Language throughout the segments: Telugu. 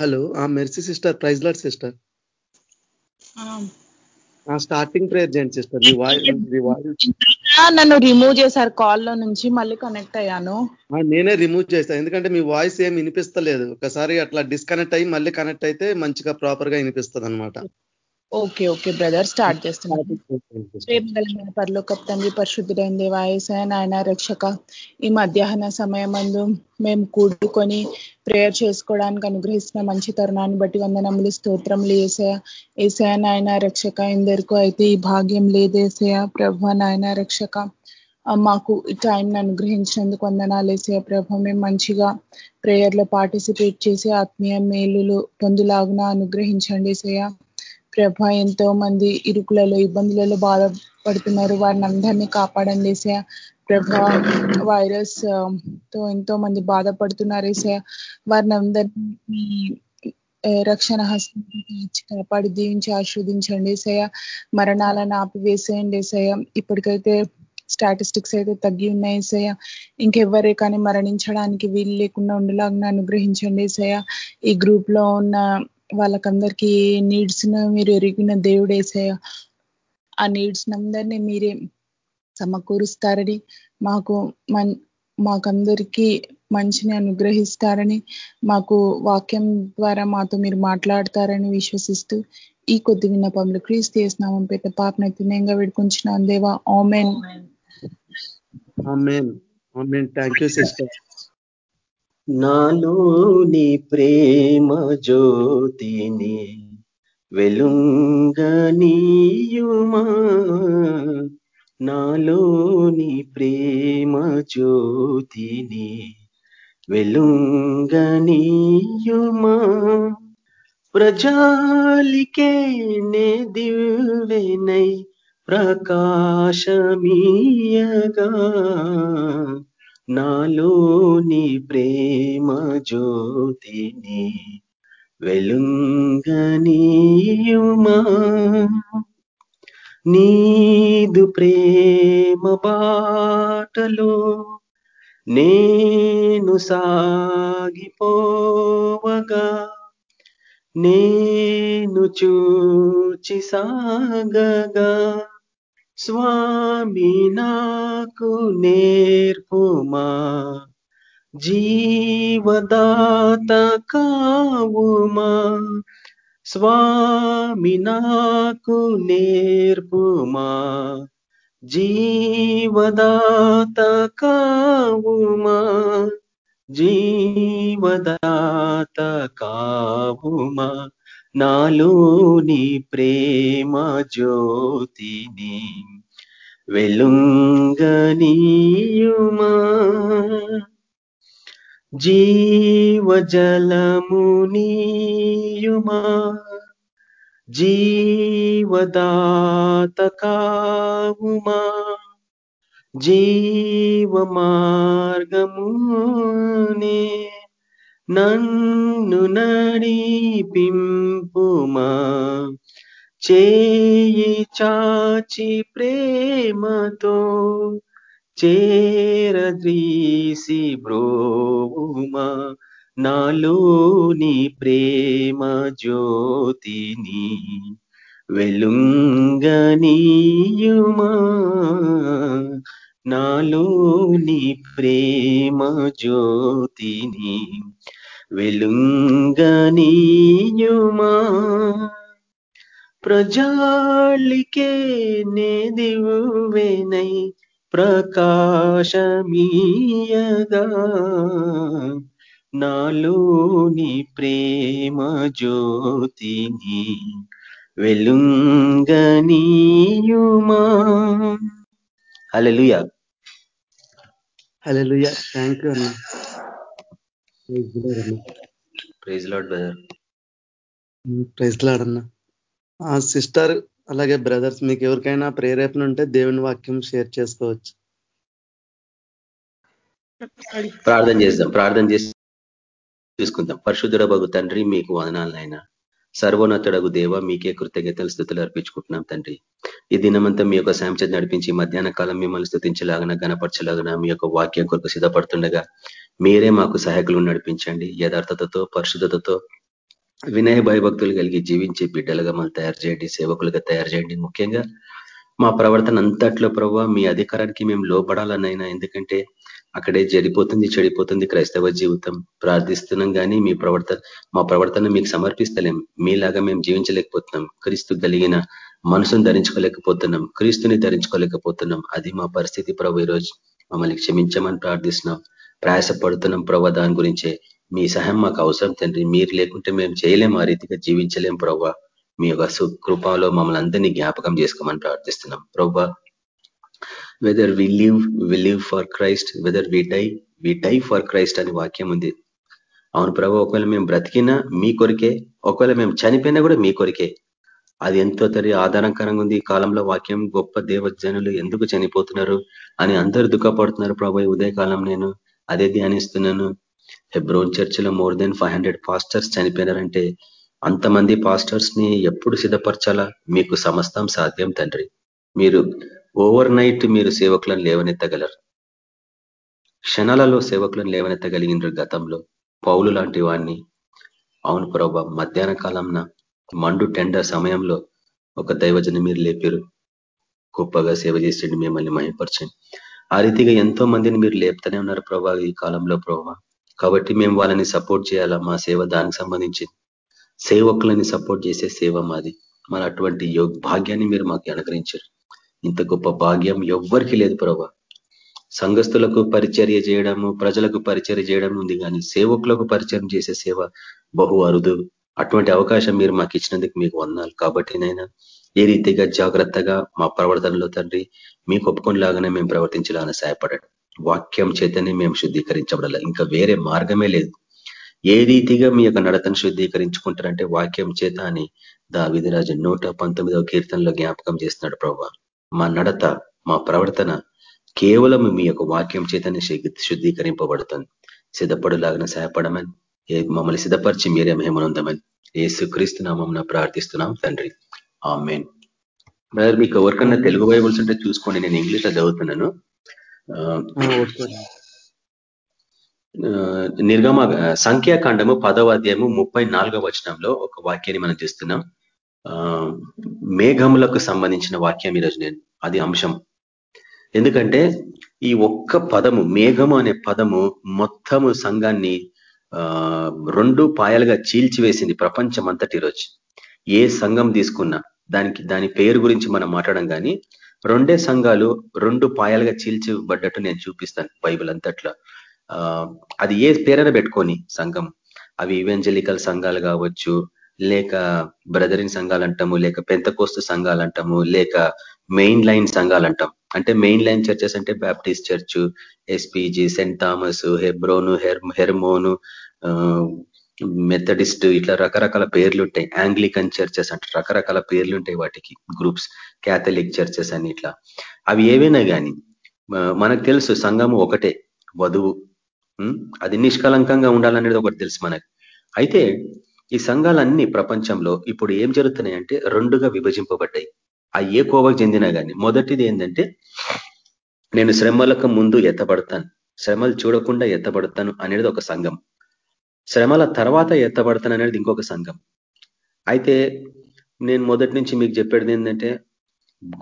హలో ఆ Mercy sister praise lord sister starting prayer చేయండి సిస్టర్ మీ వాయిస్ నన్ను రిమూవ్ చేశారు కాల్లో నుంచి మళ్ళీ కనెక్ట్ అయ్యాను. నేనే రిమూవ్ చేస్తాను ఎందుకంటే మీ వాయిస్ ఏం వినిపిస్తలేదు. ఒకసారి అట్లా డిస్కనెక్ట్ అయ్యి మళ్ళీ కనెక్ట్ అయితే మంచిగా ప్రాపర్గా వినిపిస్తుంది అనమాట ఓకే ఓకే బ్రదర్. స్టార్ట్ చేస్తున్నాను ప్రేమగలమైన పరలోకప్ తండ్రి పరిశుద్ధుడైన దేవాయసయ నాయన రక్షక. ఈ మధ్యాహ్న సమయమందు మేము కూడుకొని ప్రేయర్ చేసుకోవడానికి అనుగ్రహిస్తున్న మంచి తరుణాన్ని బట్టి వందనములు స్తోత్రములు ఏసయ ఏసయ నాయన రక్షక. ఎందరికో అయితే ఈ భాగ్యం లేదేసయ ప్రభ నాయన రక్షక. మాకు ఈ టైంని అనుగ్రహించినందుకు వందనాలు వేసే ప్రభ. మేము మంచిగా ప్రేయర్లో పార్టిసిపేట్ చేసి ఆత్మీయ మేలులు పొందులాగున అనుగ్రహించండి సేయ ప్రభ ఎంతో మంది ఇరుకులలో ఇబ్బందులలో బాధపడుతున్నారు. వారిని అందరినీ కాపాడండి ఏసయ ప్రభ వైరస్తో ఎంతో మంది బాధపడుతున్నారు ఏసయ వారిని అందరినీ రక్షణ హస్తం కాపాడి దీవించి ఆస్వాదించండి ఏసయ మరణాలను ఆపివేసేయండి ఏసయ ఇప్పటికైతే స్టాటిస్టిక్స్ అయితే తగ్గి ఉన్నాయి ఏసయ ఇంకెవ్వరే కానీ మరణించడానికి వీలు లేకుండా ఉండేలాగా అనుగ్రహించండి ఏసయ ఈ గ్రూప్లో ఉన్న వాళ్ళకందరికీ నీడ్స్ మీరు ఎరిగిన దేవుడేసయ ఆ నీడ్స్ అందరినీ మీరే సమకూరుస్తారని మాకు మన్ మాకందరికీ మంచిని అనుగ్రహిస్తారని మాకు వాక్యం ద్వారా మాతో మీరు మాట్లాడతారని విశ్వసిస్తూ ఈ కొద్ది విన్నపములు క్రీస్తు చేసినామం పెద్ద పాపను తినేంగా విడుకుంటున్నాం దేవా ఆమెన్. Thank you sister. నాలోని ప్రేమ జ్యోతిని వెలుంగనీయుమా? నాలోని ప్రేమ జ్యోతిని వెలుంగనీయుమా? ప్రజాలికే నే దివ్వెనై ప్రకాశమీయగా నాలో నీ ప్రేమ జ్యోతిని వెలుంగనీయుమా? నీదు ప్రేమ బాటలో నేను సాగిపోవగా నేను చూచి సాగగా స్వామినా నాకు నేర్పుమా? జీవదాత కావుమా స్వామి నాకు నేర్పుమా? జీవదాత కావుమా జీవదాత కావుమా నాలోని ప్రేమ జ్యోతిని వెలుంగనీయుమా? జీవజలమునీయుమా? జీవదాత కావుమా జీవ మార్గమునే నన్ను నడిపింపుమా? చేయి చాచి ప్రేమతో చేరద్రీసి బ్రోమా నాలోని ప్రేమ జ్యోతిని వెలుంగనీయుమా నాలోని ప్రేమ జ్యోతిని వెలుంగనీయుమా. ప్రజాళికే నే దివువేనై ప్రకాశమీయగా నాలోని ప్రేమ జ్యోతిని వెలుంగనీయుమా. హలలుయ హలలుయ థ్యాంక్ యూ అన్న. Praise lord brother praise lord అన్న. సిస్టర్ అలాగే బ్రదర్స్ మీకు ఎవరికైనా ప్రేరేపణ ఉంటే దేవుని వాక్యం షేర్ చేసుకోవచ్చు. ప్రార్థన చేద్దాం ప్రార్థన చేసి చూసుకుందాం. పరిశుద్ధుడ బగు తండ్రి మీకు వదనాలనైనా సర్వోన్నతుడగు దేవ మీకే కృతజ్ఞతలు స్థుతులు అర్పించుకుంటున్నాం తండ్రి. ఈ దినమంతా మీ యొక్క సాయం చేతి నడిపించి మధ్యాహ్న కాలం మిమ్మల్ని స్థుతించలాగన గణపరచలాగన మీ యొక్క వాక్యం కొరకు సిద్ధపడుతుండగా మీరే మాకు సహాయకులు నడిపించండి. యథార్థతతో పరిశుద్ధతతో వినయ భయభక్తులు కలిగి జీవించే బిడ్డలుగా మనం తయారు చేయండి సేవకులుగా తయారు చేయండి. ముఖ్యంగా మా ప్రవర్తన అంతట్లో ప్రభావ మీ అధికారానికి మేము లోపడాలనైనా ఎందుకంటే అక్కడే జరిపోతుంది చెడిపోతుంది క్రైస్తవ జీవితం. ప్రార్థిస్తున్నాం కానీ మీ ప్రవర్తన మా ప్రవర్తన మీకు సమర్పిస్తలేం. మీలాగా మేము జీవించలేకపోతున్నాం. క్రీస్తు కలిగిన మనసును ధరించుకోలేకపోతున్నాం. క్రీస్తుని ధరించుకోలేకపోతున్నాం. అది మా పరిస్థితి ప్రభు ఈరోజు. మమ్మల్ని క్షమించమని ప్రార్థిస్తున్నాం. ప్రయాసపడుతున్నాం ప్రభు దాని గురించే. మీ సహాయం మాకు అవసరం తండ్రి. మీరు లేకుంటే మేము చేయలేం ఆ రీతిగా జీవించలేం ప్రభా మీ యొక్క కృపలో మమ్మల్ని అందరినీ జ్ఞాపకం చేసుకోమని ప్రార్థిస్తున్నాం. ప్రభా whether we live we live for Christ whether we die we die for Christ అని వాక్యం ఉంది. అవును ప్రభు ఒకవేళ మేము బ్రతికినా మీ కొరికే ఒకవేళ మేము చనిపోయినా కూడా మీ కొరికే. అది ఎంతో తరి ఆధారకరంగా ఉంది. ఈ కాలంలో వాక్యం గొప్ప దేవజనులు ఎందుకు చనిపోతున్నారు అని అందరు దుఃఖపడుతున్నారు ప్రభు ఉదయకాలం నేను అదే ధ్యానిస్తున్నాను. హెబ్రోన్ చర్చిలో more than five hundred pastors చనిపోయినారంటే అంతమంది పాస్టర్స్ని ఎప్పుడు సిద్ధపరచాలా? మీకు సమస్తం సాధ్యం తండ్రి. మీరు ఓవర్ నైట్ మీరు సేవకులను లేవనెత్తగలరు. క్షణాలలో సేవకులను లేవనెత్తగలిగినారు గతంలో. పౌలు లాంటి వాడిని అవును ప్రభా మధ్యాహ్న కాలంన మండు టెండ సమయంలో ఒక దైవజన మీరు లేపారు. గొప్పగా సేవ చేసిండి మిమ్మల్ని మహిపరచండి ఆ రీతిగా ఎంతో మందిని మీరు లేపుతూనే ఉన్నారు ప్రభా ఈ కాలంలో ప్రభా. కాబట్టి మేము వాళ్ళని సపోర్ట్ చేయాలా? మా సేవ దానికి సంబంధించింది. సేవకులని సపోర్ట్ చేసే సేవ మాది. మన అటువంటి భాగ్యాన్ని మీరు మాకు అనుగ్రహించారు. ఇంత గొప్ప భాగ్యం ఎవ్వరికి లేదు ప్రభా. సంఘస్థులకు పరిచర్య చేయడము ప్రజలకు పరిచర్య చేయడం ఉంది కానీ సేవకులకు పరిచయం చేసే సేవ బహు అరుదు. అటువంటి అవకాశం మీరు మాకు ఇచ్చినందుకు మీకు వందాలు కాబట్టి నైనా ఏ రీతిగా జాగ్రత్తగా మా ప్రవర్తనలో తండ్రి మీకు ఒప్పుకునిలాగానే మేము ప్రవర్తించాలని సహాయపడండి. వాక్యం చేతనే మేము శుద్ధీకరించబడాలి. ఇంకా వేరే మార్గమే లేదు. ఏ రీతిగా మీ యొక్క నడతను శుద్ధీకరించుకుంటారంటే వాక్యం చేత అని దా విధిరాజు నూట పంతొమ్మిదవ కీర్తనలో జ్ఞాపకం చేస్తున్నాడు ప్రభావ మా నడత మా ప్రవర్తన కేవలం మీ యొక్క వాక్యం చేతనే శుద్ధీకరింపబడుతుంది. సిద్ధపడులాగిన సహాయపడమని మమ్మల్ని సిద్ధపరిచి మీరే మేమనుందమని ఏసు క్రీస్తు నామం ప్రార్థిస్తున్నాం తండ్రి. ఆ మెయిన్ మీకు ఎవరికన్నా తెలుగు బైబుల్స్ ఉంటే చూసుకోండి. నేను ఇంగ్లీష్లో చదువుతున్నాను. నిర్గమ సంఖ్యాకాండము పదవ అధ్యాయము ముప్పై నాలుగవ వచనంలో ఒక వాక్యాన్ని మనం చూస్తున్నాం. మేఘములకు సంబంధించిన వాక్యం ఈరోజు నేను అది అంశం. ఎందుకంటే ఈ ఒక్క పదము మేఘము అనే పదము మొత్తము సంఘాన్ని రెండు పాయలుగా చీల్చివేసింది ప్రపంచం అంతటి రోజు ఏ సంఘం తీసుకున్నా దానికి దాని పేరు గురించి మనం మాట్లాడడం కానీ రెండే సంఘాలు రెండు పాయాలుగా చీల్చిబడ్డట్టు నేను చూపిస్తాను బైబిల్ అంతట్లో. అది ఏ పేరైనా పెట్టుకొని సంఘం. అవి ఈవెంజలికల్ సంఘాలు కావచ్చు లేక బ్రదరిన్ సంఘాలు అంటాము లేక పెంతకోస్తు సంఘాలు అంటాము లేక మెయిన్ లైన్ సంఘాలు అంటాం అంటే మెయిన్ లైన్ చర్చెస్ అంటే Baptist church SPG Saint Thomas Hebron Hermon Methodist ఇట్లా రకరకాల పేర్లు ఉంటాయి. ఆంగ్లికన్ చర్చెస్ అంటే రకరకాల పేర్లు ఉంటాయి వాటికి గ్రూప్స్ క్యాథలిక్ చర్చెస్ అని ఇట్లా. అవి ఏవైనా కానీ మనకు తెలుసు సంఘము ఒకటే వధువు. అది నిష్కలంకంగా ఉండాలనేది ఒకటి తెలుసు మనకు. అయితే ఈ సంఘాలన్నీ ప్రపంచంలో ఇప్పుడు ఏం జరుగుతున్నాయంటే రెండుగా విభజింపబడ్డాయి. ఆ ఏ కోవకు చెందినా కానీ మొదటిది ఏంటంటే నేను శ్రమలకు ముందు ఎత్తబడతాను. శ్రమలు చూడకుండా ఎత్తబడతాను అనేది ఒక సంఘం. శ్రమల తర్వాత ఎత్తబడతాను అనేది ఇంకొక సంఘం. అయితే నేను మొదటి నుంచి మీకు చెప్పేది ఏంటంటే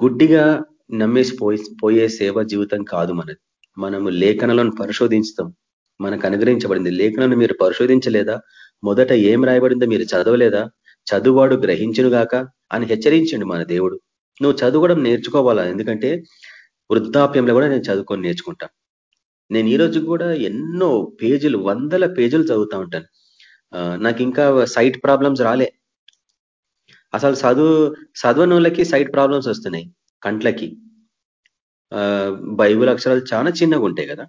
గుడ్డిగా నమ్మేసి పోయే సేవ జీవితం కాదు మనది. మనము లేఖనలను పరిశోధించుతాం. మనకు అనుగ్రహించబడింది. లేఖనను మీరు పరిశోధించలేదా? మొదట ఏం రాయబడిందో మీరు చదవలేదా? చదువువాడు గ్రహించునుగాక అని హెచ్చరించండి మన దేవుడు. నువ్వు చదువుకోవడం నేర్చుకోవాలా? ఎందుకంటే వృద్ధాప్యంలో కూడా నేను చదువుకొని నేర్చుకుంటా. నేను ఈరోజు కూడా ఎన్నో పేజీలు వందల పేజీలు చదువుతా ఉంటాను. నాకు ఇంకా సైట్ ప్రాబ్లమ్స్ రాలే. అసలు చదువు చదవనోళ్ళకి సైట్ ప్రాబ్లమ్స్ వస్తున్నాయి కంట్లకి. బైబుల్ అక్షరాలు చాలా చిన్నగా ఉంటాయి కదా.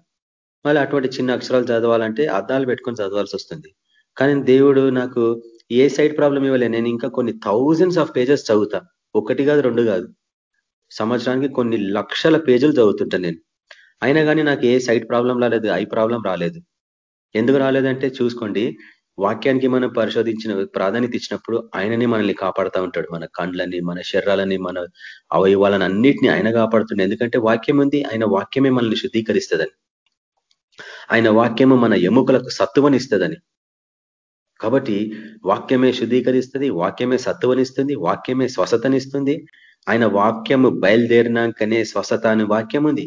మళ్ళీ అటువంటి చిన్న అక్షరాలు చదవాలంటే అద్దాలు పెట్టుకొని చదవాల్సి వస్తుంది. కానీ దేవుడు నాకు ఏ సైట్ ప్రాబ్లం ఇవ్వలే నేను ఇంకా కొన్ని థౌజండ్స్ ఆఫ్ పేజెస్ చదువుతా. ఒకటి కాదు రెండు కాదు. సంవత్సరానికి కొన్ని లక్షల పేజీలు చదువుతుంటాను నేను. అయినా కానీ నాకు ఏ సైట్ ప్రాబ్లం రాలేదు ఐ ప్రాబ్లం రాలేదు. ఎందుకు రాలేదంటే చూసుకోండి వాక్యానికి మనం పరిశోధించిన ప్రాధాన్యత ఇచ్చినప్పుడు ఆయననే మనల్ని కాపాడుతూ ఉంటాడు. మన కండ్లని మన శరీరాలని మన అవయవాలని అన్నిటిని ఆయన కాపాడుతుండే. ఎందుకంటే వాక్యం ఉంది ఆయన వాక్యమే మనల్ని శుద్ధీకరిస్తుందని. ఆయన వాక్యము మన ఎముకలకు సత్తువనిస్తుందని కాబట్టి వాక్యమే శుద్ధీకరిస్తుంది వాక్యమే సత్తువనిస్తుంది వాక్యమే స్వస్థతనిస్తుంది ఆయన వాక్యము బయలుదేరినాకనే స్వస్థత అనే వాక్యం ఉంది.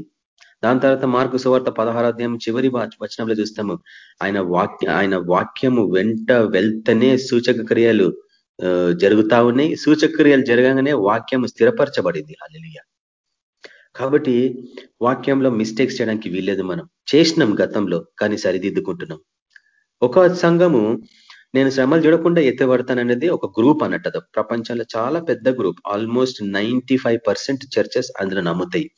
దాని తర్వాత మార్కు సువార్త పదహారాధ్యాయం చివరి వచనంలో చూస్తాము. ఆయన వాక్య ఆయన వాక్యము వెంట వెళ్తనే సూచక క్రియలు జరుగుతా ఉన్నాయి. సూచక క్రియలు జరగగానే వాక్యం స్థిరపరచబడింది. అల్లెలియ కాబట్టి వాక్యంలో మిస్టేక్స్ చేయడానికి వీల్లేదు మనం. చేసినాం గతంలో కానీ సరిదిద్దుకుంటున్నాం. ఒక సంఘము నేను శ్రమలు చూడకుండా ఎత్తబడతాననేది ఒక గ్రూప్ అన్నట్టు ప్రపంచంలో చాలా పెద్ద గ్రూప్. ఆల్మోస్ట్ నైంటీ చర్చెస్ అందులో నమ్ముతాయి.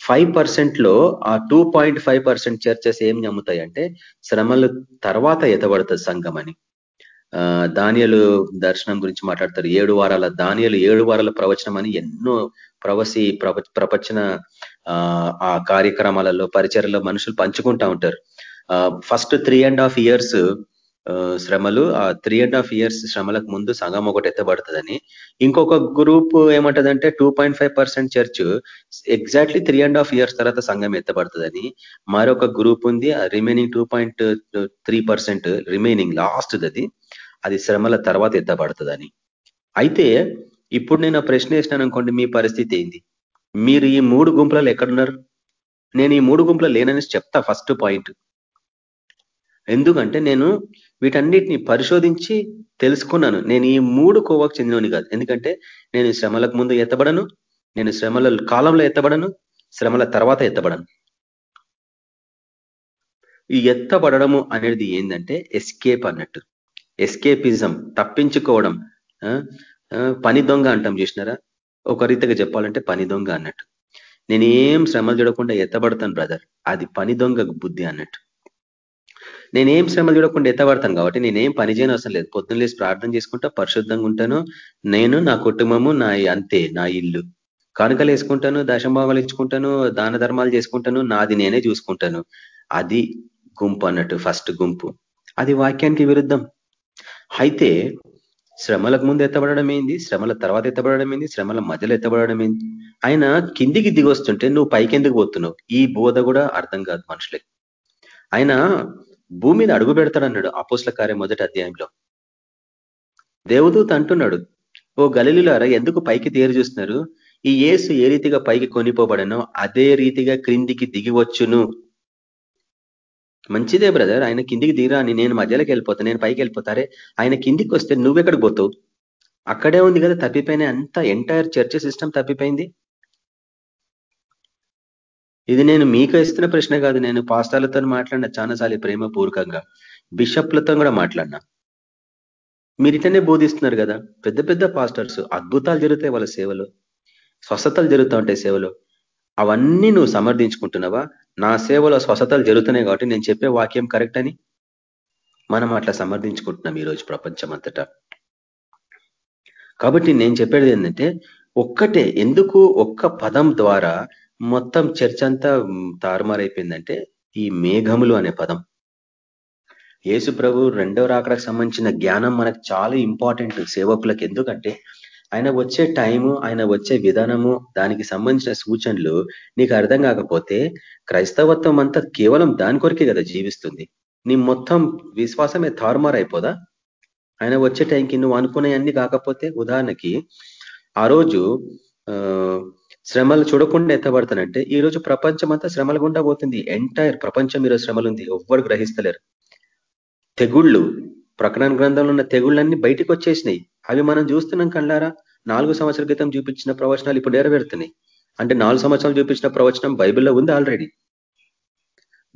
ఫైవ్ పర్సెంట్లో ఆ two point five percent churches ఏం నమ్ముతాయంటే శ్రమలు తర్వాత ఎతబడుతుంది సంఘం అని. దానియలు దర్శనం గురించి మాట్లాడతారు. ఏడు వారాల దానియలు ఏడు వారాల ప్రవచనం అని ఎన్నో ప్రవసి ప్రపంచన ఆ కార్యక్రమాలలో పరిచయలో మనుషులు పంచుకుంటా ఉంటారు. First three and half years శ్రమలు ఆ త్రీ అండ్ హాఫ్ ఇయర్స్ శ్రమలకు ముందు సంఘం ఒకటి ఎత్తబడుతుందని. ఇంకొక group ఏమంటదంటే two point five percent church exactly three and half years తర్వాత సంఘం ఎత్తబడుతుందని. మరొక గ్రూప్ ఉంది remaining two point three percent remaining last అది అది శ్రమల తర్వాత ఎత్తబడుతుందని. అయితే ఇప్పుడు నేను ప్రశ్న వేసినాను అనుకోండి మీ పరిస్థితి ఏంది? మీరు ఈ మూడు గుంపులలో ఎక్కడున్నారు? నేను ఈ మూడు గుంపులు లేనని చెప్తా ఫస్ట్ పాయింట్ ఎందుకంటే నేను వీటన్నిటిని పరిశోధించి తెలుసుకున్నాను. నేను ఈ మూడు కోవకు చెందినవని కాదు. ఎందుకంటే నేను శ్రమలకు ముందు ఎత్తబడను నేను శ్రమల కాలంలో ఎత్తబడను శ్రమల తర్వాత ఎత్తబడను. ఈ ఎత్తబడము అనేది ఏంటంటే ఎస్కేప్ అన్నట్టు. ఎస్కేపిజం తప్పించుకోవడం. పని దొంగ అంటాం చూసినారా? ఒక రీతిగా చెప్పాలంటే పని దొంగ అన్నట్టు. నేనేం శ్రమలు చూడకుండా ఎత్తబడతాను బ్రదర్. అది పని దొంగ బుద్ధి అన్నట్టు. నేనేం శ్రమలు చూడకుండా ఎత్తబడతాను కాబట్టి నేనేం పని చేయని అవసరం లేదు. పొద్దున్న లేసి ప్రార్థన చేసుకుంటా పరిశుద్ధంగా ఉంటాను. నేను నా కుటుంబము నా అంతే నా ఇల్లు. కానుకలు వేసుకుంటాను దశంభావాలు ఇచ్చుకుంటాను దాన ధర్మాలు చేసుకుంటాను నాది నేనే చూసుకుంటాను. అది గుంపు అన్నట్టు ఫస్ట్ గుంపు. అది వాక్యానికి విరుద్ధం. అయితే శ్రమలకు ముందు ఎత్తబడడం ఏంది? శ్రమల తర్వాత ఎత్తబడడం ఏంది? శ్రమల మధ్యలో ఎత్తబడడం ఏంది? ఆయన కిందికి దిగొస్తుంటే నువ్వు పైకెందుకు పోతున్నావు? ఈ బోధ కూడా అర్థం కాదు మనుషులకి. ఆయన భూమి మీద అడుగు పెడతాడన్నాడు అపోస్ల కార్యం మొదటి అధ్యాయంలో. దేవదూత అంటున్నాడు ఓ గలిలారా ఎందుకు పైకి తేరు చూస్తున్నారు? ఈ ఏసు ఏ రీతిగా పైకి కొనిపోబడనో అదే రీతిగా క్రిందికి దిగివచ్చును మంచిదే బ్రదర్ ఆయన కిందికి దిగిరా అని నేను మధ్యలోకి వెళ్ళిపోతా నేను పైకి వెళ్ళిపోతారే ఆయన కిందికి వస్తే నువ్వెక్కడికి పోతావు? అక్కడే ఉంది కదా తప్పిపోయిన అంత ఎంటైర్ చర్చ సిస్టమ్ తప్పిపోయింది. ఇది నేను మీకు ఇస్తున్న ప్రశ్న కాదు నేను పాస్తాలతో మాట్లాడిన చాలాసార్లు ప్రేమపూర్వకంగా బిషప్లతో కూడా మాట్లాడినా. మీరు ఇటనే బోధిస్తున్నారు కదా పెద్ద పెద్ద పాస్టర్స్ అద్భుతాలు జరుగుతాయి వాళ్ళ సేవలో స్వస్థతలు జరుగుతూ ఉంటాయి సేవలో. అవన్నీ నువ్వు సమర్థించుకుంటున్నావా? నా సేవలో స్వస్థతలు జరుగుతున్నాయి కాబట్టి నేను చెప్పే వాక్యం కరెక్ట్ అని? మనం అట్లా సమర్థించుకుంటున్నాం ఈరోజు ప్రపంచం అంతటా కాబట్టి నేను చెప్పేది ఏంటంటే ఒక్కటే ఎందుకు ఒక్క పదం ద్వారా మొత్తం చర్చ అంతా తారుమారైపోయిందంటే ఈ మేఘములు అనే పదం. యేసు ప్రభు రెండవ రాకడకు సంబంధించిన జ్ఞానం మనకు చాలా ఇంపార్టెంట్ సేవకులకు. ఎందుకంటే ఆయన వచ్చే టైము ఆయన వచ్చే విధానము దానికి సంబంధించిన సూచనలు నీకు అర్థం కాకపోతే క్రైస్తవత్వం అంతా కేవలం దాని కొరకే కదా జీవిస్తుంది. నీ మొత్తం విశ్వాసమే తారుమారైపోదా? ఆయన వచ్చే టైంకి నువ్వు అనుకునే కాకపోతే ఉదాహరణకి ఆ రోజు శ్రమలు చూడకుండా ఎత్తబడతానంటే ఈ రోజు ప్రపంచం అంతా శ్రమలు గుండా పోతుంది. ఎంటైర్ ప్రపంచం ఈరోజు శ్రమలు ఉంది ఎవ్వరు గ్రహిస్తలేరు. తెగుళ్ళు ప్రకటన గ్రంథంలో ఉన్న తెగుళ్ళన్నీ బయటకు వచ్చేసినాయి. అవి మనం చూస్తున్నాం కళ్ళారా? నాలుగు సంవత్సరాల క్రితం చూపించిన ప్రవచనాలు ఇప్పుడు నెరవేరుతున్నాయి. అంటే నాలుగు సంవత్సరాలు చూపించిన ప్రవచనం బైబిల్లో ఉంది ఆల్రెడీ.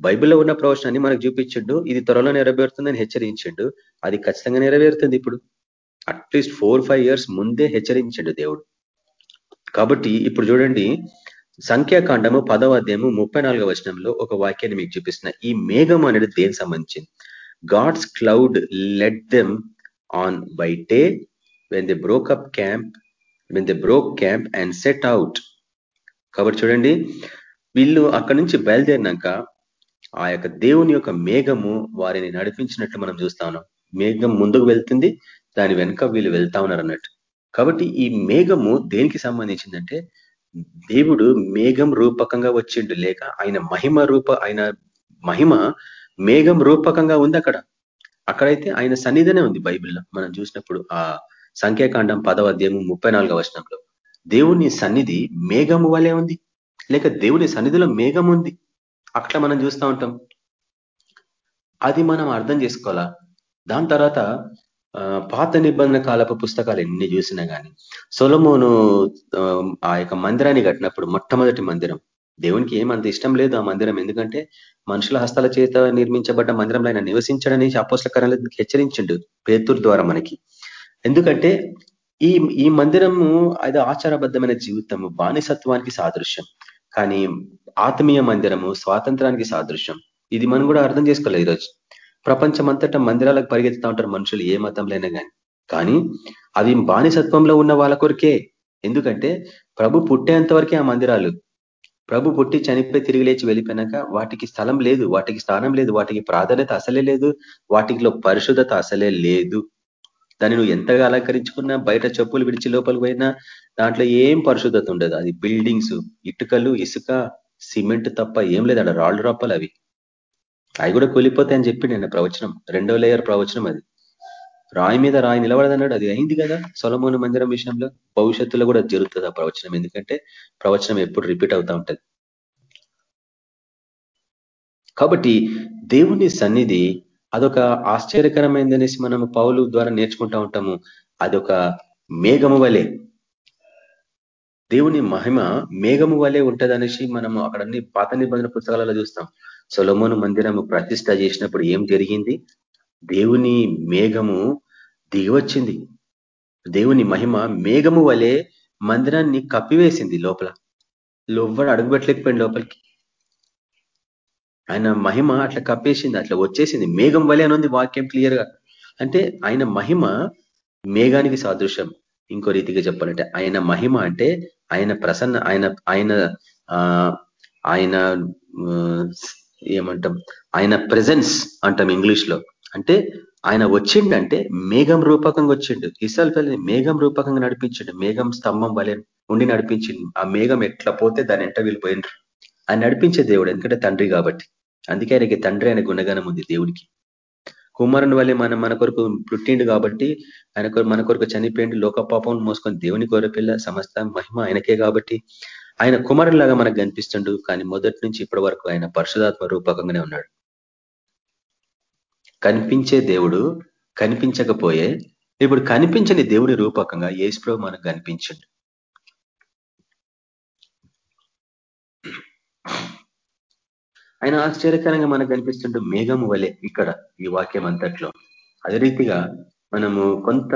బైబిల్లో ఉన్న ప్రవచనాన్ని మనకు చూపించిండు. ఇది త్వరలో నెరవేరుతుందని హెచ్చరించిండు. అది ఖచ్చితంగా నెరవేరుతుంది ఇప్పుడు. అట్లీస్ట్ ఫోర్ ఫైవ్ ఇయర్స్ ముందే హెచ్చరించిండు దేవుడు. కాబట్టి ఇప్పుడు చూడండి సంఖ్యాకాండము పదవ అధ్యాయము ముప్పై నాలుగవ వచనంలో ఒక వాక్యాన్ని మీకు చూపిస్తున్న ఈ మేఘం అనేది దేనికి సంబంధించింది? God's cloud let them on by day when they broke up camp when they broke camp and set out కాబట్టి చూడండి వీళ్ళు అక్కడి నుంచి బయలుదేరినాక ఆ యొక్క దేవుని యొక్క మేఘము వారిని నడిపించినట్లు మనం చూస్తా ఉన్నాం. మేఘం ముందుకు వెళ్తుంది దాని వెనుక వీళ్ళు వెళ్తా ఉన్నారు అన్నట్టు. కాబట్టి ఈ మేఘము దేనికి సంబంధించిందంటే దేవుడు మేఘం రూపకంగా వచ్చిండు లేక ఆయన మహిమ రూప ఆయన మహిమ మేఘం రూపకంగా ఉంది అక్కడ. అక్కడైతే ఆయన సన్నిధినే ఉంది బైబిల్లో. మనం చూసినప్పుడు ఆ సంఖ్యాకాండం పదవ అధ్యాయము ముప్పై నాలుగవ వచనంలో దేవుని సన్నిధి మేఘము వలె ఉంది లేక దేవుని సన్నిధిలో మేఘం ఉంది. అట్లా మనం చూస్తూ ఉంటాం. అది మనం అర్థం చేసుకోవాలా? దాని తర్వాత పాత నిబంధన కాలపు పుస్తకాలు ఎన్ని చూసినా కానీ సొలమోను ఆ యొక్క మందిరాన్ని కట్టినప్పుడు మొట్టమొదటి మందిరం. దేవునికి ఏమంత ఇష్టం లేదు ఆ మందిరం. ఎందుకంటే మనుషుల హస్తాల చేత నిర్మించబడ్డ మందిరంలో ఆయన నివసించడని అపోస్లకరంలో హెచ్చరించిండు పేతురు ద్వారా మనకి. ఎందుకంటే ఈ ఈ మందిరము అది ఆచారబద్ధమైన జీవితము బానిసత్వానికి సాదృశ్యం. కానీ ఆత్మీయ మందిరము స్వాతంత్రానికి సాదృశ్యం. ఇది మనం కూడా అర్థం చేసుకోలేదు ఈరోజు. ప్రపంచమంతటా మందిరాలకు పరిగెత్తుతా ఉంటారు మనుషులు ఏ మతంలోనే కానీ కానీ అవి బానిసత్వంలో ఉన్న వాళ్ళ కొరికే. ఎందుకంటే ప్రభు పుట్టేంత వరకే ఆ మందిరాలు. ప్రభు పుట్టి చనిపోయి తిరిగి లేచి వెళ్ళిపోయినాక వాటికి స్థలం లేదు వాటికి స్థానం లేదు వాటికి ప్రాధాన్యత అసలే లేదు వాటిలో పరిశుద్ధత అసలే లేదు. దాన్ని నువ్వు ఎంతగా అలంకరించుకున్నా బయట చెప్పులు విడిచి లోపలికి పోయినా దాంట్లో ఏం పరిశుద్ధత ఉండదు. అది బిల్డింగ్స్ ఇటుకలు ఇసుక సిమెంట్ తప్ప ఏం లేదు. అక్కడ రాళ్ళు రప్పలు అవి. అవి కూడా కూలిపోతాయని చెప్పి నేను ప్రవచనం రెండో లేయర్ ప్రవచనం అది. రాయి మీద రాయి నిలబడదన్నాడు అది అయింది కదా సొలమోను మందిరం విషయంలో. భవిష్యత్తులో కూడా జరుగుతుంది ఆ ప్రవచనం. ఎందుకంటే ప్రవచనం ఎప్పుడు రిపీట్ అవుతా ఉంటుంది. కాబట్టి దేవుని సన్నిధి అదొక ఆశ్చర్యకరమైందనేసి మనం పౌలు ద్వారా నేర్చుకుంటా ఉంటాము. అదొక మేఘము వలె. దేవుని మహిమ మేఘము వలె ఉంటదనేసి మనము అక్కడన్ని పాత నిబంధన పుస్తకాలలో చూస్తాం. సొలమోను మందిరము ప్రతిష్ట చేసినప్పుడు ఏం జరిగింది? దేవుని మేఘము దిగివచ్చింది. దేవుని మహిమ మేఘము వలె మందిరాన్ని కప్పివేసింది లోపల. లోవ్వడు అడుగుపెట్టలేకపోయింది లోపలికి. ఆయన మహిమ అట్లా కప్పేసింది అట్లా వచ్చేసింది. మేఘం వలె అని వాక్యం క్లియర్గా. అంటే ఆయన మహిమ మేఘానికి సాదృశ్యం. ఇంకో రీతిగా చెప్పాలంటే ఆయన మహిమ అంటే ఆయన ప్రసన్న ఆయన ఆయన ఆయన ఏమంటాం? ఆయన ప్రజెన్స్ అంటాం ఇంగ్లీష్లో అంటే ఆయన వచ్చిండంటే మేఘం రూపకంగా వచ్చిండు. ఇసల్ మేఘం రూపకంగా నడిపించిండు. మేఘం స్తంభం వలె ఉండి నడిపించిండు. ఆ మేఘం ఎట్లా పోతే దాని ఎంట వీళ్ళిపోయిండ్రు ఆయన నడిపించే దేవుడు. ఎందుకంటే తండ్రి కాబట్టి. అందుకే ఆయనకి తండ్రి అనే గుణగానం ఉంది దేవుడికి. కుమారుని వల్లే మన మన కొరకు పుట్టిండు కాబట్టి ఆయన మన కొరకు చనిపోయిండు. లోక పాపం మోసుకొని దేవుని కోరపిల్ల సమస్త మహిమ ఆయనకే కాబట్టి. ఆయన కుమారులాగా మనకు కనిపిస్తుండు కానీ మొదటి నుంచి ఇప్పటి వరకు ఆయన పరిశుధాత్మ రూపకంగానే ఉన్నాడు. కనిపించే దేవుడు కనిపించకపోయే ఇప్పుడు కనిపించని దేవుడి రూపకంగా ఏసుప్రభు మనకు కనిపించండు. ఆయన ఆశ్చర్యకరంగా మనకు కనిపిస్తుంటే మేఘము వలె ఇక్కడ ఈ వాక్యం అంతట్లో. అదే రీతిగా మనము కొంత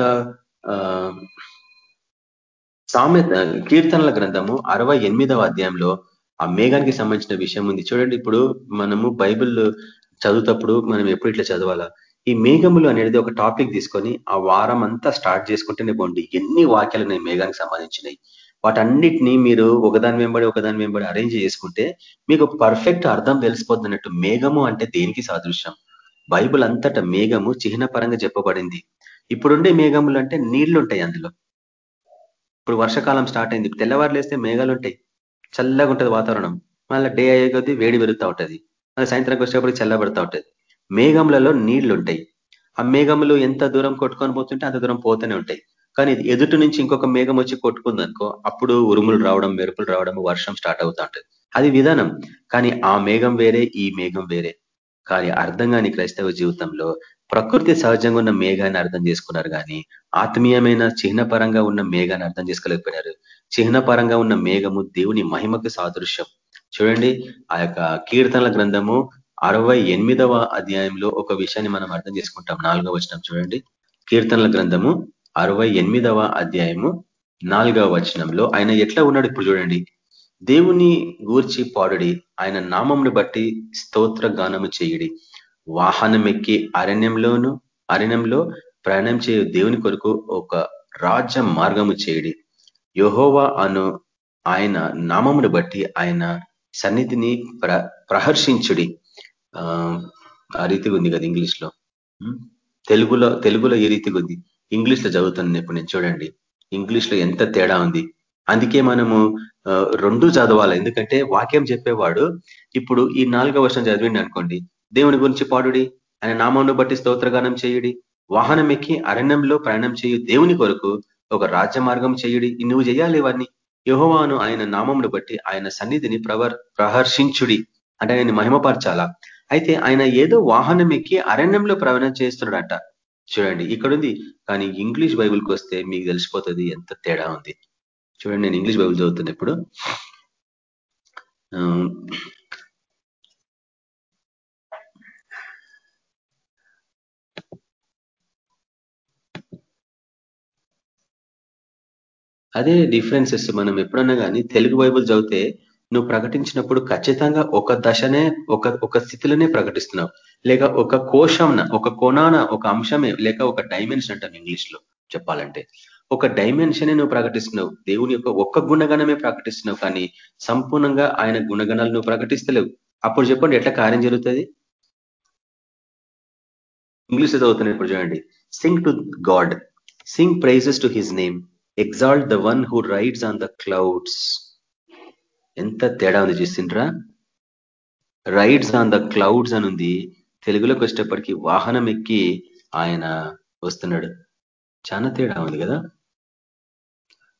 సామెత కీర్తనల గ్రంథము అరవై ఎనిమిదవ అధ్యాయంలో ఆ మేఘానికి సంబంధించిన విషయం ఉంది. చూడండి ఇప్పుడు మనము బైబిల్ చదువుతప్పుడు మనం ఎప్పుడు ఇట్లా చదవాలా? ఈ మేఘములు అనేది ఒక టాపిక్ తీసుకొని ఆ వారం అంతా స్టార్ట్ చేసుకుంటేనే బాగుండి ఎన్ని వాక్యాలు ఉన్నాయి మేఘానికి సంబంధించినవి వాటన్నిటినీ మీరు ఒకదాని వెంబడి ఒకదాని వెంబడి అరేంజ్ చేసుకుంటే మీకు పర్ఫెక్ట్ అర్థం తెలిసిపోతున్నట్టు మేఘము అంటే దేనికి సాదృశ్యం? బైబుల్ అంతటా మేఘము చిహ్న చెప్పబడింది. ఇప్పుడుండే మేఘములు అంటే నీళ్ళు ఉంటాయి అందులో. ఇప్పుడు వర్షాకాలం స్టార్ట్ అయింది. తెల్లవారులు వేస్తే మేఘాలు ఉంటాయి. చల్లగా ఉంటుంది వాతావరణం. మళ్ళీ డే అయ్యే కొద్దీ వేడి పెరుగుతూ ఉంటుంది. మళ్ళీ సాయంత్రానికి వచ్చేటప్పుడు చల్లబడుతూ ఉంటుంది. మేఘములలో నీళ్ళు ఉంటాయి. ఆ మేఘములు ఎంత దూరం కొట్టుకొని పోతుంటే అంత దూరం పోతూనే ఉంటాయి. కానీ ఎదుటి నుంచి ఇంకొక మేఘం వచ్చి కొట్టుకుందనుకో అప్పుడు ఉరుములు రావడం మెరుపులు రావడం వర్షం స్టార్ట్ అవుతా ఉంటుంది. అది విధానం. కానీ ఆ మేఘం వేరే ఈ మేఘం వేరే. కానీ అర్థం కాని క్రైస్తవ జీవితంలో ప్రకృతి సహజంగా ఉన్న మేఘాన్ని అర్థం చేసుకున్నారు కానీ ఆత్మీయమైన చిహ్నపరంగా ఉన్న మేఘాన్ని అర్థం చేసుకోలేకపోయినారు. చిహ్నపరంగా ఉన్న మేఘము దేవుని మహిమకు సాదృశ్యం. చూడండి ఆ యొక్క కీర్తనల గ్రంథము అరవై ఎనిమిదవ అధ్యాయంలో ఒక విషయాన్ని మనం అర్థం చేసుకుంటాం. నాలుగవ వచనం చూడండి. కీర్తనల గ్రంథము అరవై ఎనిమిదవ అధ్యాయము నాలుగవ వచనంలో ఆయన ఎట్లా ఉన్నాడు ఇప్పుడు చూడండి. దేవుని గూర్చి పాడుడి ఆయన నామంను బట్టి స్తోత్ర గానము చేయుడి. వాహనం ఎక్కి అరణ్యంలోను అరణ్యంలో ప్రయాణం చేయు దేవుని కొరకు ఒక రాజ్య మార్గము చేయుడి. యహోవా అను ఆయన నామమును బట్టి ఆయన సన్నిధిని ప్ర ప్రహర్షించుడి. ఆ రీతిగా ఉంది కదా ఇంగ్లీష్లో తెలుగులో తెలుగులో ఈ రీతిగా ఉంది? ఇంగ్లీష్లో చదువుతాను ఇప్పుడు నేను చూడండి. ఇంగ్లీష్లో ఎంత తేడా ఉంది? అందుకే మనము రెండు చదవాలి. ఎందుకంటే వాక్యం చెప్పేవాడు ఇప్పుడు ఈ నాలుగో వర్షం చదివిండి అనుకోండి దేవుని గురించి పాడుడి ఆయన నామంను బట్టి స్తోత్రగానం చేయుడి. వాహనం ఎక్కి అరణ్యంలో ప్రయాణం చేయు దేవుని కొరకు ఒక రాజ్య మార్గం చేయుడి. నువ్వు చేయాలి ఇవన్నీ యహోవాను ఆయన నామంను బట్టి ఆయన సన్నిధిని ప్రవర్ ప్రహర్షించుడి. అంటే ఆయన మహిమపరచాలా? అయితే ఆయన ఏదో వాహనం ఎక్కి అరణ్యంలో ప్రయాణం చేస్తున్నాడట. చూడండి ఇక్కడుంది. కానీ ఇంగ్లీష్ బైబుల్కి వస్తే మీకు తెలిసిపోతుంది ఎంత తేడా ఉంది. చూడండి నేను ఇంగ్లీష్ బైబుల్ చదువుతున్నప్పుడు అదే డిఫరెన్సెస్ మనం ఎప్పుడన్నా కానీ తెలుగు బైబుల్ చదివితే నువ్వు ప్రకటించినప్పుడు ఖచ్చితంగా ఒక దశనే ఒక ఒక స్థితిలోనే ప్రకటిస్తున్నావు. లేక ఒక కోశంన ఒక కోణాన ఒక అంశమే లేక ఒక డైమెన్షన్ అంటాం ఇంగ్లీష్లో చెప్పాలంటే. ఒక డైమెన్షనే నువ్వు ప్రకటిస్తున్నావు. దేవుని యొక్క ఒక్క గుణగణమే ప్రకటిస్తున్నావు కానీ సంపూర్ణంగా ఆయన గుణగణాలు నువ్వు ప్రకటిస్తలేవు. అప్పుడు చెప్పండి ఎట్లా కార్యం జరుగుతుంది? ఇంగ్లీష్ చదువుతున్నాయి ఇప్పుడు చూడండి. Sing to God sing praises to his name exalt the one who rides on the clouds ఎంత తేడా ఉంది చూసిండ్రా రైడ్స్ ఆన్ ద క్లౌడ్స్ అని ఉంది తెలుగులోకి వచ్చేటప్పటికి వాహనం ఎక్కి ఆయన వస్తున్నాడు. చాలా తేడా ఉంది కదా?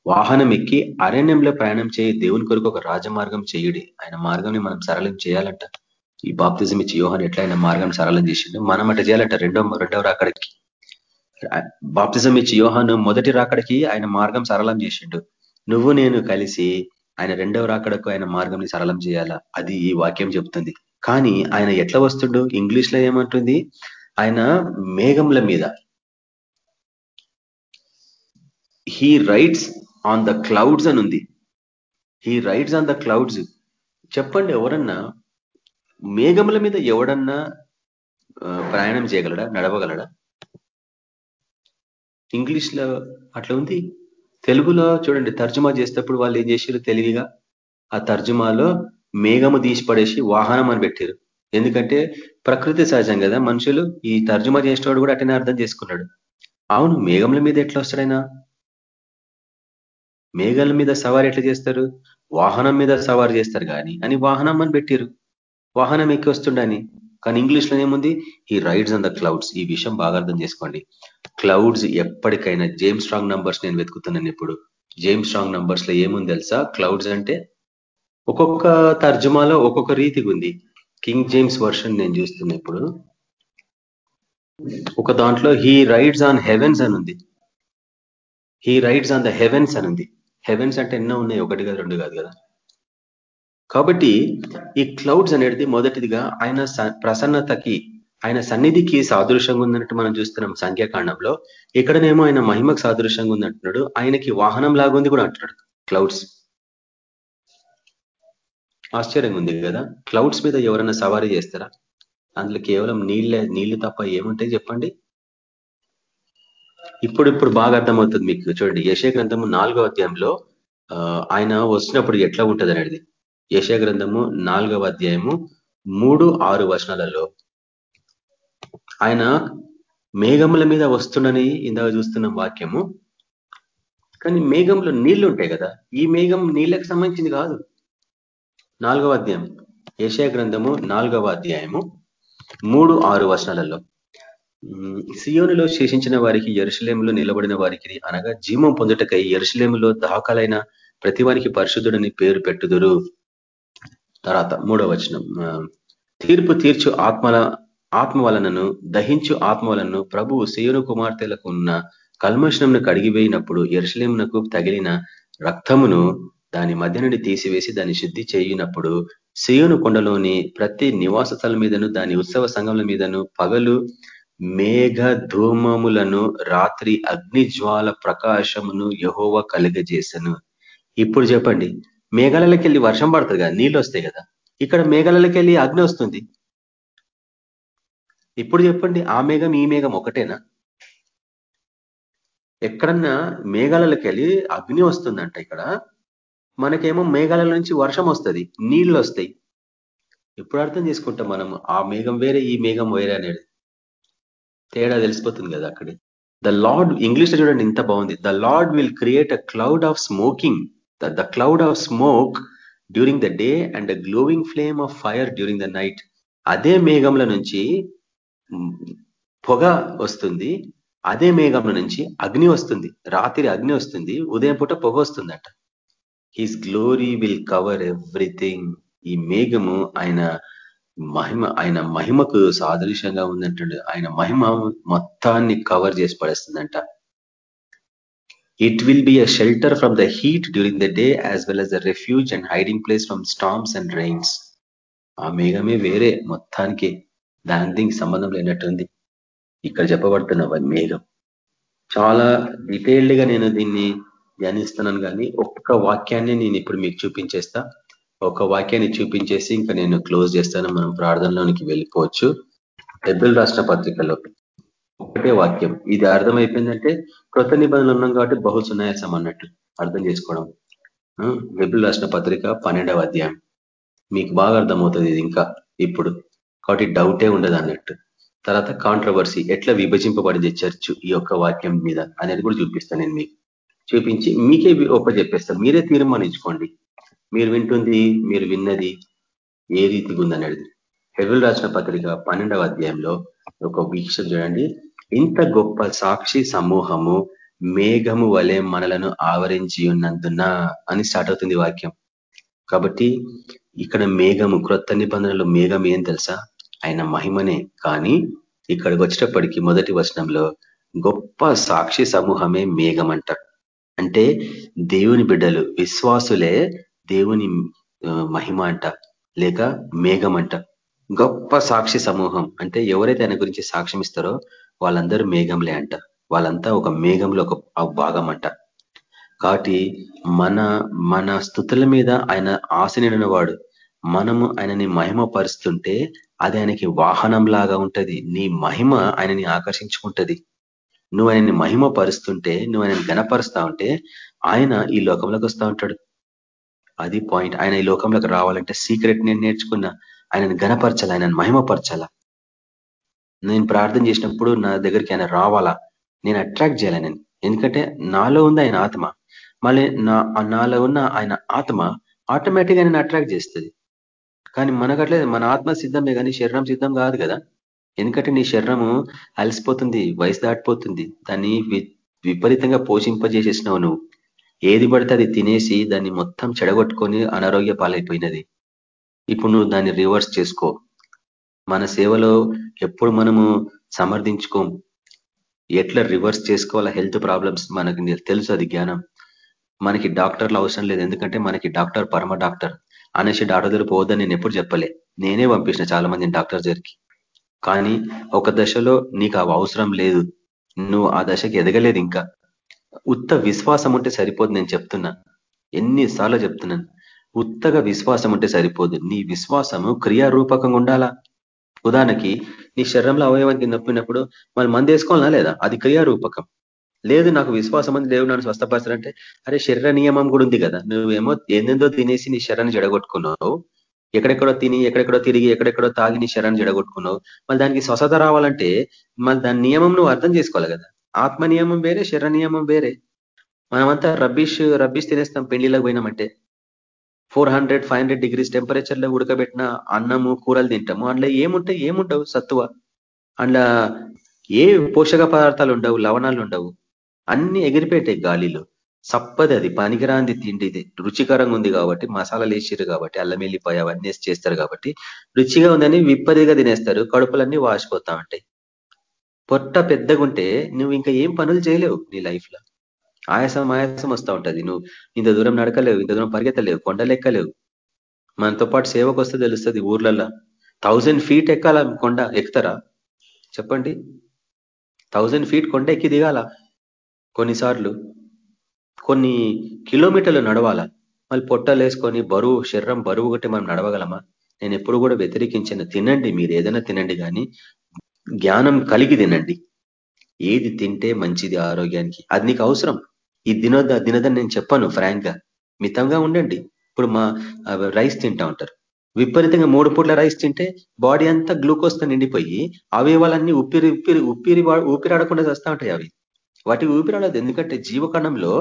వాహనం ఎక్కి అరణ్యంలో ప్రయాణం చేయి దేవుని కొరకు ఒక రాజమార్గం చేయుడి. ఆయన మార్గంని మనం సరళం చేయాలంట. ఈ బాప్తిజం ఇచ్చి యోహన్ ఎట్లా ఆయన మార్గం సరళం చేసిండు. మనం అట్లా చేయాలంట. రెండో రెండవ అక్కడికి బాప్తిజం ఇచ్చి యోహాను మొదటి రాకడికి ఆయన మార్గం సరళం చేసిండు. నువ్వు నేను కలిసి ఆయన రెండవ రాకడకు ఆయన మార్గంని సరళం చేయాలా? అది ఈ వాక్యం చెప్తుంది. కానీ ఆయన ఎట్లా వస్తుండు? ఇంగ్లీష్లో ఏమంటుంది? ఆయన మేఘంల మీద. He rides on the clouds అని ఉంది. He rides on the clouds చెప్పండి ఎవరన్నా మేఘముల మీద ఎవడన్నా ప్రయాణం చేయగలడా? నడవగలడా? ఇంగ్లీష్లో అట్లా ఉంది. తెలుగులో చూడండి తర్జుమా చేసేటప్పుడు వాళ్ళు ఏం చేశారు తెలివిగా? ఆ తర్జుమాలో మేఘము తీసి పడేసి వాహనం అని పెట్టారు ఎందుకంటే ప్రకృతి సహజం కదా మనుషులు ఈ తర్జుమా చేసేవాడు కూడా అటనే అర్థం చేసుకున్నాడు. అవును మేఘముల మీద ఎట్లా వస్తాడైనా మేఘాల మీద సవారి ఎట్లా చేస్తారు? వాహనం మీద సవారి చేస్తారు కానీ అని వాహనం అని పెట్టారు వాహనం ఎక్కి వస్తుండని. కానీ ఇంగ్లీష్లో ఏముంది ఈ రైడ్స్ అండ్ ద క్లౌడ్స్ ఈ విషయం బాగా అర్థం చేసుకోండి. క్లౌడ్స్ ఎప్పటికైనా జేమ్ స్ట్రాంగ్ నంబర్స్ నేను వెతుకుతున్నాను ఇప్పుడు. జేమ్ స్ట్రాంగ్ నంబర్స్లో ఏముంది తెలుసా? క్లౌడ్స్ అంటే ఒక్కొక్క తర్జుమాలో ఒక్కొక్క రీతిగా ఉంది. కింగ్ జేమ్స్ వర్షన్ నేను చూస్తున్నా ఇప్పుడు. ఒక దాంట్లో హీ రైడ్స్ ఆన్ హెవెన్స్ అని ఉంది. He rides on the heavens అని ఉంది. హెవెన్స్ అంటే ఎన్నో ఉన్నాయి? ఒకటి కాదు రెండు కాదు కదా? కాబట్టి ఈ క్లౌడ్స్ అనేది మొదటిదిగా ఆయన ప్రసన్నతకి ఆయన సన్నిధికి సాదృశ్యంగా ఉందన్నట్టు మనం చూస్తున్నాం సంఖ్యాకాండంలో. ఇక్కడనేమో ఆయన మహిమకు సాదృశ్యంగా ఉందంటున్నాడు ఆయనకి వాహనం లాగుంది కూడా అంటున్నాడు. క్లౌడ్స్ ఆశ్చర్యంగా ఉంది కదా? క్లౌడ్స్ మీద ఎవరైనా సవారీ చేస్తారా? అందులో కేవలం నీళ్ళే నీళ్ళు తప్ప ఏముంటాయి చెప్పండి? ఇప్పుడు ఇప్పుడు బాగా అర్థమవుతుంది మీకు. చూడండి యశే గ్రంథము నాలుగో అధ్యాయంలో ఆయన వచ్చినప్పుడు ఎట్లా ఉంటుంది అనేది యశ గ్రంథము నాలుగవ అధ్యాయము మూడు ఆరు వచనాలలో ఆయన మేఘముల మీద వస్తుండని ఇందాక చూస్తున్న వాక్యము. కానీ మేఘంలో నీళ్ళు ఉంటాయి కదా ఈ మేఘం నీళ్ళకి సంబంధించింది కాదు. నాలుగవ అధ్యాయం ఏషియా గ్రంథము నాలుగవ అధ్యాయము మూడు ఆరు వచనాలలో. సియోనులో శేషించిన వారికి ఎరుసలేములో నిలబడిన వారికి అనగా జీవం పొందుటకై ఎరుసలేములో దాఖలైన ప్రతి వారికి పరిశుద్ధుడని పేరు పెట్టుదురు. తర్వాత మూడవ వచనం తీర్పు తీర్చు ఆత్మల ఆత్మ వలనను దహించు ఆత్మ వలనను ప్రభువు సేయును కుమార్తెలకు ఉన్న కల్మషణంను కడిగివేయినప్పుడు ఎరుసలేమునకు తగిలిన రక్తమును దాని మధ్య నుండి తీసివేసి దాన్ని శుద్ధి చేయినప్పుడు సేయును కొండలోని ప్రతి నివాస స్థలం మీదను దాని ఉత్సవ సంఘముల మీదను పగలు మేఘ ధూమములను రాత్రి అగ్నిజ్వాల ప్రకాశమును యహోవ కలిగజేసను. ఇప్పుడు చెప్పండి మేఘాలకి వెళ్ళి వర్షం పడుతుంది కదా నీళ్ళు వస్తాయి కదా ఇక్కడ మేఘాలకి వెళ్ళి అగ్ని వస్తుంది. ఇప్పుడు చెప్పండి ఆ మేఘం ఈ మేఘం ఒకటేనా? ఎక్కడన్నా మేఘాలకి వెళ్ళి అగ్ని వస్తుందంట ఇక్కడ. మనకేమో మేఘాల నుంచి వర్షం వస్తుంది నీళ్ళు వస్తాయి. ఎప్పుడు అర్థం చేసుకుంటాం మనం ఆ మేఘం వేరే ఈ మేఘం వేరే అనేది. తేడా తెలిసిపోతుంది కదా అక్కడే. ద లార్డ్ ఇంగ్లీష్లో చూడండి ఇంత బాగుంది. The lord will create a cloud of smoking the cloud of smoke during the day and the glowing flame of fire during the night అదే మేఘంల నుంచి పొగ వస్తుంది అదే మేఘం నుంచి అగ్ని వస్తుంది రాత్రి అగ్ని వస్తుంది ఉదయం పూట పొగ వస్తుందట. His glory will cover everything ఈ మేఘము ఆయన మహిమ ఆయన మహిమకు సాదృశ్యంగా ఉందంటుండే. ఆయన మహిమ మొత్తాన్ని కవర్ చేసి పడేస్తుందంట. It will be a shelter from the heat during the day as well as a refuge and hiding place from storms and rains ఆ మేఘమే వేరే మొత్తానికి దాని దీనికి సంబంధం లేనట్టుంది. ఇక్కడ చెప్పబడుతున్న మేఘం చాలా డీటెయిల్డ్గా నేను దీన్ని ధ్యానిస్తున్నాను కానీ ఒక్క వాక్యాన్ని నేను ఇప్పుడు మీకు చూపించేస్తా. ఒక వాక్యాన్ని చూపించేసి ఇంకా నేను క్లోజ్ చేస్తాను. మనం ప్రార్థనలోనికి వెళ్ళిపోవచ్చు. ఎబ్రిల్ రాష్ట్ర పత్రికలో ఒకటే వాక్యం. ఇది అర్థమైపోయిందంటే కృత నిబంధనలు ఉన్నాం కాబట్టి బహు సునాయాసం అన్నట్టు అర్థం చేసుకోవడం. వెబుల్ రాష్ట్ర పత్రిక పన్నెండవ అధ్యాయం. మీకు బాగా అర్థమవుతుంది ఇది ఇంకా ఇప్పుడు. కాబట్టి డౌటే ఉండదు అన్నట్టు. తర్వాత కాంట్రవర్సీ ఎట్లా విభజింపబడింది చర్చ్ ఈ యొక్క వాక్యం మీద అనేది కూడా చూపిస్తాను నేను మీకు. చూపించి మీకే ఒప్ప చెప్పేస్తాను మీరే తీర్మానించుకోండి. మీరు వింటుంది మీరు విన్నది ఏ రీతిగా ఉందనేది హెబుల్ రాసిన పత్రిక పన్నెండవ అధ్యాయంలో ఒక వీక్షణ చూడండి. ఇంత గొప్ప సాక్షి సమూహము మేఘము వలె మనలను ఆవరించి ఉన్నందున అని స్టార్ట్ అవుతుంది వాక్యం. కాబట్టి ఇక్కడ మేఘము క్రొత్త నిబంధనలు మేఘం ఏం తెలుసా? ఆయన మహిమనే. కానీ ఇక్కడికి వచ్చేటప్పటికి మొదటి వచనంలో గొప్ప సాక్షి సమూహమే మేఘం అంటారు. అంటే దేవుని బిడ్డలు విశ్వాసులే దేవుని మహిమ అంట లేక మేఘం అంట. గొప్ప సాక్షి సమూహం. అంటే ఎవరైతే ఆయన గురించి సాక్ష్యం ఇస్తారో వాళ్ళందరూ మేఘంలే అంట. వాళ్ళంతా ఒక మేఘంలో ఒక భాగం అంట. కాబట్టి మన మన స్థుతుల మీద ఆయన ఆశనిడిన వాడు మనము ఆయనని మహిమ పరుస్తుంటే అది ఆయనకి వాహనం లాగా ఉంటుంది. నీ మహిమ ఆయనని ఆకర్షించుకుంటది. నువ్వు ఆయనని మహిమ పరుస్తుంటే నువ్వు ఆయనని గణపరుస్తా ఉంటే ఆయన ఈ లోకంలోకి వస్తూ ఉంటాడు. అది పాయింట్ ఆయన ఈ లోకంలోకి రావాలంటే సీక్రెట్ నేను నేర్చుకున్నా. ఆయనను గణపరచాల ఆయనను మహిమపరచాలా? నేను ప్రార్థన చేసినప్పుడు నా దగ్గరికి ఆయన రావాలా? నేను అట్రాక్ట్ చేయాలి నేను ఎందుకంటే నాలో ఉంది ఆయన ఆత్మ. మళ్ళీ నా నాలో ఉన్న ఆయన ఆత్మ ఆటోమేటిక్గా నేను అట్రాక్ట్ చేస్తుంది. కానీ మనకట్లేదు మన ఆత్మ సిద్ధమే కానీ శరీరం సిద్ధం కాదు కదా. ఎందుకంటే నీ శరీరము అలసిపోతుంది వయసు దాటిపోతుంది. దాన్ని విపరీతంగా పోషింపజేసేసినావు నువ్వు. ఏది పడితే అది తినేసి దాన్ని మొత్తం చెడగొట్టుకొని అనారోగ్య పాలైపోయినది. ఇప్పుడు నువ్వు దాన్ని రివర్స్ చేసుకో. మన సేవలో ఎప్పుడు మనము సమర్థించుకోం. ఎట్లా రివర్స్ చేసుకోవాలా హెల్త్ ప్రాబ్లమ్స్ మనకి తెలుసు అది జ్ఞానం. మనకి డాక్టర్లు అవసరం లేదు. ఎందుకంటే మనకి డాక్టర్ పరమ డాక్టర్. అనేసి డాక్టర్ దగ్గర పోవద్దని నేను ఎప్పుడు చెప్పలే. నేనే పంపించిన చాలా మందిని డాక్టర్ దగ్గరికి. కానీ ఒక దశలో నీకు అవి అవసరం లేదు. నువ్వు ఆ దశకి ఎదగలేదు ఇంకా. ఉత్త విశ్వాసం ఉంటే సరిపోదు నేను చెప్తున్నా. ఎన్నిసార్లు చెప్తున్నాను. ఉత్తగా విశ్వాసం ఉంటే సరిపోదు. నీ విశ్వాసము క్రియారూపకంగా ఉండాలా? ఉదాహరణకి నీ శరీరంలో అవయవానికి నొప్పినప్పుడు మనం మంది వేసుకోవాలనా లేదా? అది క్రియారూపకం. లేదు నాకు విశ్వాసం అంది దేవుడు నన్ను స్వస్థపరచాలంటే అరే శరీర నియమం కూడా ఉంది కదా. నువ్వేమో ఎందెందో తినేసి నీ శరీరాన్ని జడగొట్టుకున్నావు ఎక్కడెక్కడో తిని ఎక్కడెక్కడో తిరిగి ఎక్కడెక్కడో తాగి నీ శరీరాన్ని జడగొట్టుకున్నావు మళ్ళీ దానికి స్వస్థత రావాలంటే మళ్ళీ దాని నియమం నువ్వు అర్థం చేసుకోవాలి కదా. ఆత్మ నియమం వేరే శరీర నియమం వేరే. మనమంతా రబ్బిష్ రబ్బిష్ తినేస్తాం పెళ్ళిలోకి పోయినామంటే. Four hundred five hundred degrees టెంపరేచర్లో ఉడకబెట్టిన అన్నము కూరలు తింటాము. అందులో ఏముంటాయి? ఏముండవు? సత్తువ. అందులో ఏ పోషక పదార్థాలు ఉండవు? లవణాలు ఉండవు. అన్ని ఎగిరిపెట్టాయి గాలిలో సప్పది అది. పనికిరాంది తిండిది రుచికరంగా ఉంది కాబట్టి మసాలాలు వేసిరు కాబట్టి అల్లం వెళ్ళిపోయి అవన్నీ చేస్తారు కాబట్టి రుచిగా ఉందని విప్పదిగా తినేస్తారు. కడుపులన్నీ వాసిపోతా ఉంటాయి. పొట్ట పెద్దగుంటే నువ్వు ఇంకా ఏం పనులు చేయలేవు నీ లైఫ్లో. ఆయాసం ఆయాసం వస్తూ ఉంటది. నువ్వు ఇంత దూరం నడకలేవు ఇంత దూరం పరిగెత్తలేవు కొండలెక్కలేవు మనతో పాటు సేవకు వస్తే తెలుస్తుంది ఊర్లల్లో. థౌజండ్ ఫీట్ ఎక్కాల కొండ ఎక్కుతారా చెప్పండి. థౌజండ్ ఫీట్ కొండ ఎక్కి దిగాల? కొన్నిసార్లు కొన్ని కిలోమీటర్లు నడవాలా? మళ్ళీ పొట్టలు వేసుకొని బరువు శరీరం బరువు ఒకటి మనం నడవగలమా? నేను ఎప్పుడు కూడా వ్యతిరేకించిన. తినండి మీరు ఏదైనా తినండి కానీ జ్ఞానం కలిగి తినండి. ఏది తింటే మంచిది ఆరోగ్యానికి. అది నీకు అవసరం. ఈ దినోద దినదని నేను చెప్పాను ఫ్రాంక్గా మితంగా ఉండండి. ఇప్పుడు మా రైస్ తింటా ఉంటారు. విపరీతంగా మూడు పూట్ల రైస్ తింటే బాడీ అంతా గ్లూకోజ్ నిండిపోయి అవయవాలన్నీ ఉప్పిరి ఉప్పిరి ఉప్పిరి ఊపిరాడకుండా వస్తూ ఉంటాయి అవి. వాటి ఊపిరాడదు ఎందుకంటే జీవకణంలో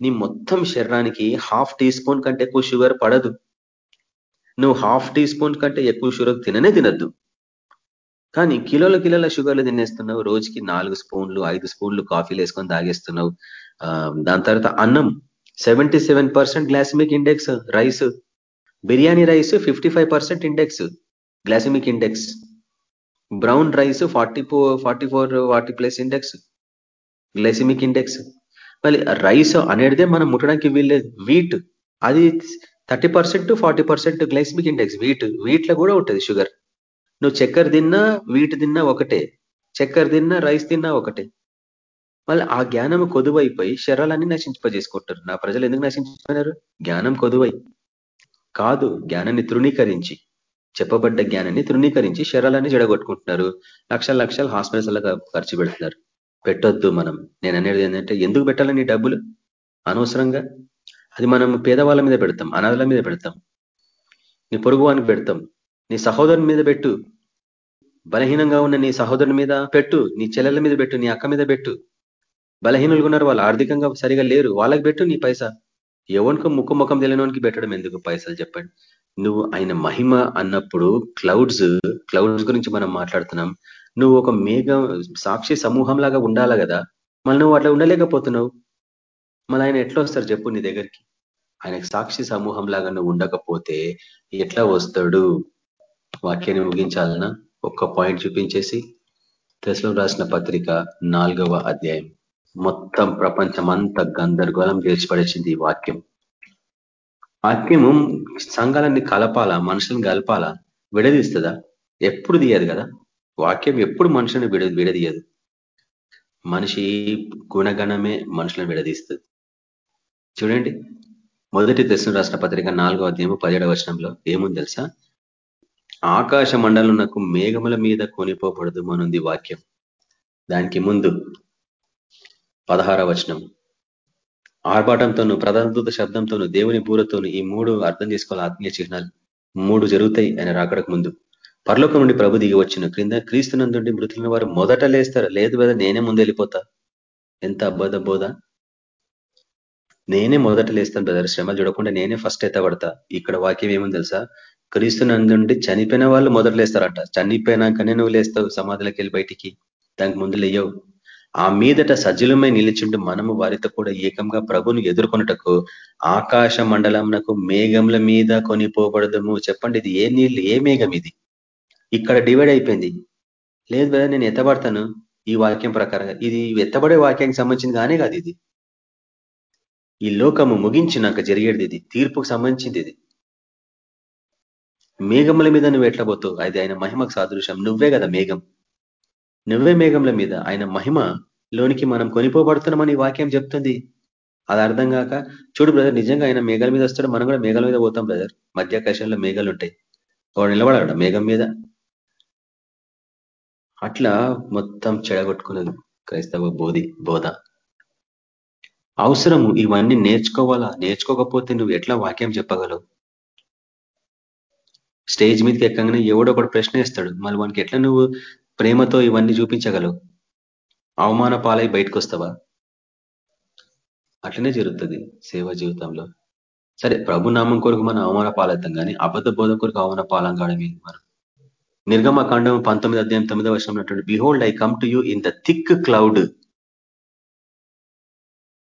నీ మొత్తం శరీరానికి హాఫ్ టీ స్పూన్ కంటే ఎక్కువ షుగర్ పడదు. నువ్వు హాఫ్ టీ స్పూన్ కంటే ఎక్కువ షుగర్ తిననే తినద్దు. కానీ కిలోల కిలోల షుగర్లు తినేస్తున్నావు. రోజుకి నాలుగు స్పూన్లు ఐదు స్పూన్లు కాఫీలు వేసుకొని తాగేస్తున్నావు. దాని తర్వాత అన్నం. Seventy seven percent glycemic index rice biryani rice fifty index glycemic index brown rice forty forty four forty plus index glycemic index. మళ్ళీ రైస్ అనేటిదే మనం ముట్టడానికి వీల్లేదు. వీట్ అది thirty percent forty percent glycemic index. Wheat వీట్లో కూడా ఉంటుంది షుగర్. నువ్వు చక్కెర తిన్నా వీటి తిన్నా ఒకటే. చక్కెర తిన్నా రైస్ తిన్నా ఒకటే. మళ్ళీ ఆ జ్ఞానం కొదువైపోయి శరాలన్నీ నశింపజేసుకుంటారు నా ప్రజలు ఎందుకు నశించిపోయినారు? జ్ఞానం కొదువై. కాదు జ్ఞానాన్ని తృణీకరించి చెప్పబడ్డ జ్ఞానాన్ని తృణీకరించి శరాలన్నీ జడగొట్టుకుంటున్నారు లక్షల లక్షలు హాస్పిటల్స్ ఖర్చు పెడుతున్నారు. పెట్టొద్దు మనం. నేను అనేది ఏంటంటే ఎందుకు పెట్టాలని డబ్బులు? అనవసరంగా. అది మనం పేదవాళ్ళ మీద పెడతాం అనాథల మీద పెడతాం. నీ పొరుగువానికి పెడతాం. నీ సహోదరుని మీద పెట్టు. బలహీనంగా ఉన్న నీ సహోదరుని మీద పెట్టు. నీ చెల్లెల మీద పెట్టు. నీ అక్క మీద పెట్టు. బలహీనులుగా ఉన్నారు వాళ్ళు ఆర్థికంగా సరిగా లేరు. వాళ్ళకి పెట్టు నీ పైసా. ఎవరికి ముఖం ముఖం తెలియనోనికి పెట్టడం ఎందుకు పైసలు చెప్పండి? నువ్వు ఆయన మహిమ అన్నప్పుడు క్లౌడ్స్ క్లౌడ్స్ గురించి మనం మాట్లాడుతున్నాం. నువ్వు ఒక మేఘం సాక్షి సమూహం లాగా ఉండాలి కదా? మళ్ళీ నువ్వు అట్లా ఉండలేకపోతున్నావు. మళ్ళీ ఆయన ఎట్లా వస్తారు చెప్పు నీ దగ్గరికి? ఆయనకు సాక్షి సమూహం లాగా నువ్వు ఉండకపోతే ఎట్లా వస్తాడు? వాక్యాన్ని ముగించాలన్నా ఒక్క పాయింట్ చూపించేసి తెసలో రాసిన పత్రిక నాలుగవ అధ్యాయం. మొత్తం ప్రపంచం అంతా గందరగోళం చేర్చిపడేసింది ఈ వాక్యం. వాక్యము సంఘాలన్నీ కలపాలా? మనుషులను కలపాలా? విడదీస్తుందా? ఎప్పుడు తీయదు కదా? వాక్యం ఎప్పుడు మనుషులను విడ విడదీయదు. మనిషి గుణగణమే మనుషులను విడదీస్తుంది. చూడండి మొదటి దశను రాష్ట్ర పత్రిక నాలుగో అధ్యాయము పదిహేడవ వచనంలో ఏముంది తెలుసా? ఆకాశ మండలంకు మేఘముల మీద కొనిపోబడదు మనుంది వాక్యం. దానికి ముందు పదహార వచనం ఆర్భాటంతోనూ ప్రధానదూత శబ్దంతోనూ దేవుని బూరతోనూ ఈ మూడు అర్థం చేసుకోవాలి ఆత్మీయ చిహ్నాలు. మూడు జరుగుతాయి ఆయన రాకడకు ముందు. పరలోకం నుండి ప్రభు దిగి వచ్చిన క్రింద క్రీస్తునందుండి మృతులైన వారు మొదట లేస్తారు. లేదు కదా నేనే ముందు వెళ్ళిపోతా. ఎంత అబ్బోధ బోధ? నేనే మొదట లేస్తాను బ్రదర్. శ్రమ చూడకుండా నేనే ఫస్ట్ ఎత్తబడతా. ఇక్కడ వాక్యం ఏముంది తెలుసా? క్రీస్తునందుండి చనిపోయిన వాళ్ళు మొదట లేస్తారట. చనిపోయినాకనే నువ్వు లేస్తావు సమాధులకి వెళ్ళి బయటికి. దానికి ముందు లేయవు. ఆ మీదట సజ్జలమై నిలిచిండు మనము వారితో కూడా ఏకంగా ప్రభును ఎదుర్కొనటకు ఆకాశ మండలంనకు మేఘంల మీద కొనిపోబడదము. చెప్పండి ఇది ఏ నీళ్ళు? ఏ మేఘం ఇది? ఇక్కడ డివైడ్ అయిపోయింది. లేదు కదా నేను ఎత్తబడతాను ఈ వాక్యం ప్రకారంగా. ఇది ఎత్తబడే వాక్యానికి సంబంధించింది కానీ కాదు ఇది. ఈ లోకము ముగించినాక జరిగేది ఇది. తీర్పుకు సంబంధించింది ఇది. మేఘముల మీద నువ్వు ఎట్లా పోతావు అది ఆయన మహిమకు సాదృశ్యం. నువ్వే కదా మేఘం. నువ్వే మేఘముల మీద. ఆయన మహిమ లోనికి మనం కొనిపోబడుతున్నామని వాక్యం చెప్తుంది. అది అర్థం కాక చూడు బ్రదర్ నిజంగా ఆయన మేఘాల మీద వస్తాడు. మనం కూడా మేఘాల మీద పోతాం బ్రదర్. మధ్యాకాశంలో మేఘాలు ఉంటాయి. వాడు నిలబడాడు మేఘం మీద. అట్లా మొత్తం చెడగొట్టుకున్నది క్రైస్తవ బోధి బోధ. అవసరము ఇవన్నీ నేర్చుకోవాలా? నేర్చుకోకపోతే నువ్వు ఎట్లా వాక్యం చెప్పగలవు? స్టేజ్ మీదకి ఎక్కగానే ఎవడో ఒకటి ప్రశ్న వేస్తాడు. మళ్ళీ వానికి ఎట్లా నువ్వు ప్రేమతో ఇవన్నీ చూపించగలవు? అవమాన పాలై బయటకు వస్తావా అట్లనే జరుగుతుంది సేవా జీవితంలో. సరే ప్రభు నామం కొరకు మనం అవమాన పాలవుతాం కానీ అబద్ధ బోధ కొరకు అవమాన పాలం కావడం మనం నిర్గమకాండం పంతొమ్మిది అధ్యాయం తొమ్మిదో వర్షం ఉన్నటువంటి behold I come to you in the thick cloud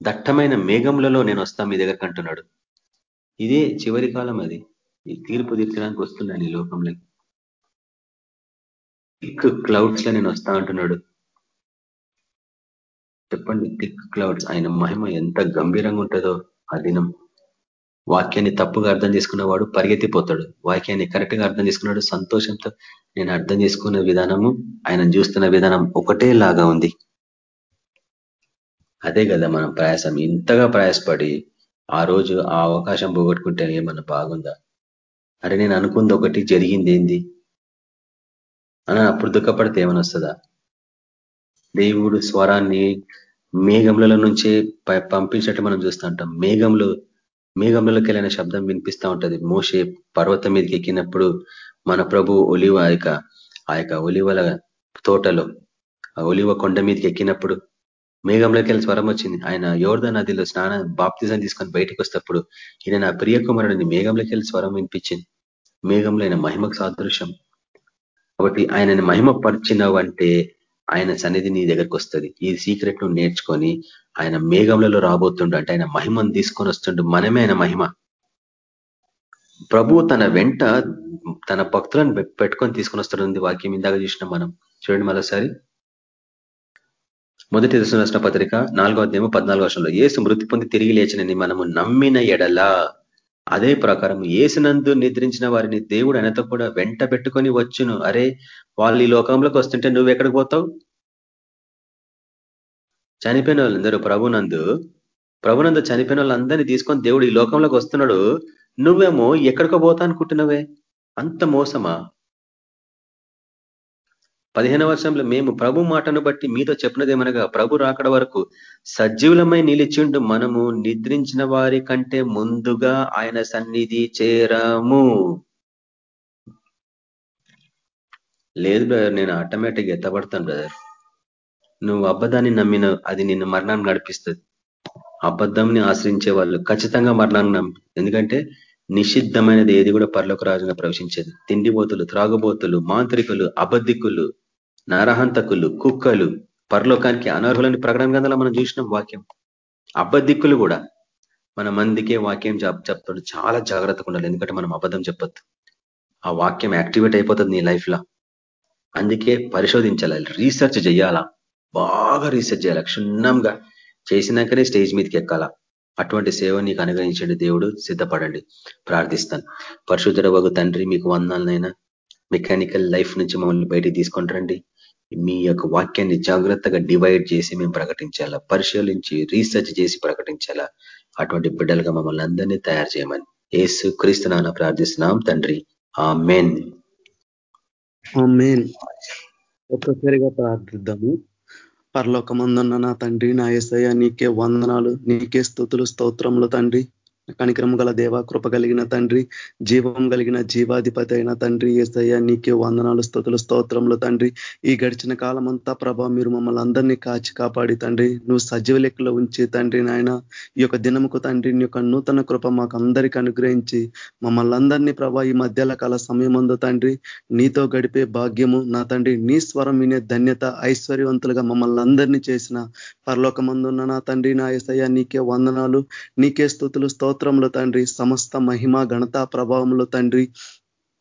దట్టమైన మేఘములలో నేను వస్తాను మీ దగ్గరకు అంటున్నాడు. ఇదే చివరి కాలం అది. ఈ తీర్పు తీర్చడానికి వస్తున్నాను ఈ లోకంలో. థిక్ క్లౌడ్స్లో నేను వస్తా అంటున్నాడు. చెప్పండి థిక్ క్లౌడ్స్ ఆయన మహిమ ఎంత గంభీరంగా ఉంటుందో ఆ దినం. వాక్యాన్ని తప్పుగా అర్థం చేసుకున్నవాడు పరిగెత్తిపోతాడు. వాక్యాన్ని కరెక్ట్గా అర్థం చేసుకున్నాడు సంతోషంతో నేను అర్థం చేసుకున్న విధానము ఆయన చూస్తున్న విధానం ఒకటే లాగా ఉంది. అదే కదా మనం ప్రయాసం. ఇంతగా ప్రయాసపడి ఆ రోజు ఆ అవకాశం పోగొట్టుకుంటే ఏమన్నా బాగుందా? అరే నేను అనుకుంది ఒకటి జరిగింది ఏంది? అని అప్పుడు దుఃఖపడితే ఏమైనా వస్తుందా? దేవుడు స్వరాన్ని మేఘముల నుంచే పంపించినట్టు మనం చూస్తూ ఉంటాం. మేఘంలో మేఘంలోకి వెళ్ళిన శబ్దం వినిపిస్తూ ఉంటుంది. మోసే పర్వతం మీదకి ఎక్కినప్పుడు మన ప్రభు ఒలివ ఆ ఆ యొక్క ఒలివల తోటలో ఆ ఒలివ కొండ మీదకి ఎక్కినప్పుడు మేఘంలోకి వెళ్ళి స్వరం వచ్చింది. ఆయన యోర్ధ నదిలో స్నానం బాప్తిజం తీసుకొని బయటకు వస్తప్పుడు ఈయన నా ప్రియ కుమారుడిని మేఘంలోకి వెళ్ళి స్వరం వినిపించింది. మేఘంలో ఆయన మహిమకు సాదృశ్యం. కాబట్టి ఆయనని మహిమ పరిచినవంటే ఆయన సన్నిధి నీ దగ్గరికి వస్తుంది. ఈ సీక్రెట్ను నేర్చుకొని ఆయన మేఘంలలో రాబోతుండు అంటే ఆయన మహిమను తీసుకొని వస్తుండు. మనమే ఆయన మహిమ. ప్రభు తన వెంట తన భక్తులను పెట్టుకొని తీసుకొని వస్తాడు వాక్యం ఇందాక చూసినాం మనం. చూడండి మరోసారి. మొదటి దర్శన పత్రిక నాలుగో అధ్యాయం పద్నాలుగో వర్షంలో ఏసు మృతి పొంది తిరిగి లేచినని మనము నమ్మిన ఎడల అదే ప్రకారం ఏసునందు నిద్రించిన వారిని దేవుడు ఆయనతో కూడా వెంట పెట్టుకొని వచ్చును. అరే వాళ్ళు ఈ లోకంలోకి వస్తుంటే నువ్వు ఎక్కడికి పోతావు? చనిపోయిన వాళ్ళందరూ ప్రభునందు ప్రభునందు చనిపోయిన వాళ్ళందరినీ తీసుకొని దేవుడు ఈ లోకంలోకి వస్తున్నాడు. నువ్వేమో ఎక్కడికో పోతా అనుకుంటున్నావే అంత మోసమా? పదిహేను వర్షంలో మేము ప్రభు మాటను బట్టి మీతో చెప్పినదేమనగా ప్రభు రాకడ వరకు సజీవులమై నిలిచిండు మనము నిద్రించిన వారి కంటే ముందుగా ఆయన సన్నిధి చేరాము. లేదు బ్రదర్ నేను ఆటోమేటిక్ ఎత్తబడతాను బ్రదర్. నువ్వు అబద్ధాన్ని నమ్మిన అది నిన్ను మరణాన్ని నడిపిస్తుంది. అబద్ధంని ఆశ్రయించే వాళ్ళు ఖచ్చితంగా మరణాన్ని ఎందుకంటే నిషిద్ధమైనది ఏది కూడా పర్లోక రాజుగా ప్రవేశించేది. తిండిబోతులు త్రాగుబోతులు మాంత్రికులు అబద్ధికులు నరహంతకులు కుక్కలు పరలోకానికి అనర్హులని ప్రకటన గంధంలో మనం చూసినాం వాక్యం. అబద్ధికులు కూడా మన మందికే వాక్యం చెప్తాడు చాలా జాగ్రత్తగా ఉండాలి. ఎందుకంటే మనం అబద్ధం చెప్పొద్దు. ఆ వాక్యం యాక్టివేట్ అయిపోతుంది నీ లైఫ్లో అందుకే పరిశోధించాలి రీసెర్చ్ చేయాలా. బాగా రీసెర్చ్ చేయాలి క్షుణ్ణంగా. చేసినాకనే స్టేజ్ మీదకి ఎక్కాలా. అటువంటి సేవ నీకు అనుగ్రహించండి. దేవుడు సిద్ధపడండి. ప్రార్థిస్తాను. పరిశుద్ధుడ ఒక తండ్రి మీకు వందాలనైనా మెకానికల్ లైఫ్ నుంచి మమ్మల్ని బయటికి తీసుకుంటారండి మీ యొక్క వాక్యాన్ని జాగ్రత్తగా డివైడ్ చేసి మేము ప్రకటించాలా పరిశీలించి రీసెర్చ్ చేసి ప్రకటించాలా అటువంటి బిడ్డలుగా మమ్మల్ని అందరినీ తయారు చేయమని ఏసు క్రీస్తునాన్న ప్రార్థిస్తున్నాం తండ్రి. ఆ మెయిన్ ఒక్కసారిగా ప్రార్థిద్దాము. పరలోకమందున్న నా తండ్రి నా ఏసయ్య నీకే వందనాలు నీకే స్థుతులు స్తోత్రములు తండ్రి. కనిక్రమ గల దేవ కృప కలిగిన తండ్రి జీవం కలిగిన జీవాధిపతి అయిన తండ్రి ఏసయ్య నీకే వందనాలు స్థుతులు స్తోత్రములు తండ్రి. ఈ గడిచిన కాలం అంతా ప్రభా మీరు మమ్మల్ని అందరినీ కాచి కాపాడి తండ్రి. నువ్వు సజీవ లెక్కలో ఉంచి తండ్రి నాయన ఈ యొక్క దినముకు తండ్రి నీ యొక్క నూతన కృప మాకు అందరికీ అనుగ్రహించి మమ్మల్ని అందరినీ ప్రభా ఈ మధ్యాహ్న కాల సమయమందు తండ్రి నీతో గడిపే భాగ్యము నా తండ్రి నీ స్వరం వినే ధన్యత ఐశ్వర్యవంతులుగా మమ్మల్ని అందరినీ చేసిన పరలోకమందున్న నా తండ్రి నా ఏసయ్య నీకే వందనాలు నీకే స్థుతులు స్తోత్ర స్తోత్రంలో తండ్రి. సమస్త మహిమ ఘనత ప్రభావములు తండ్రి.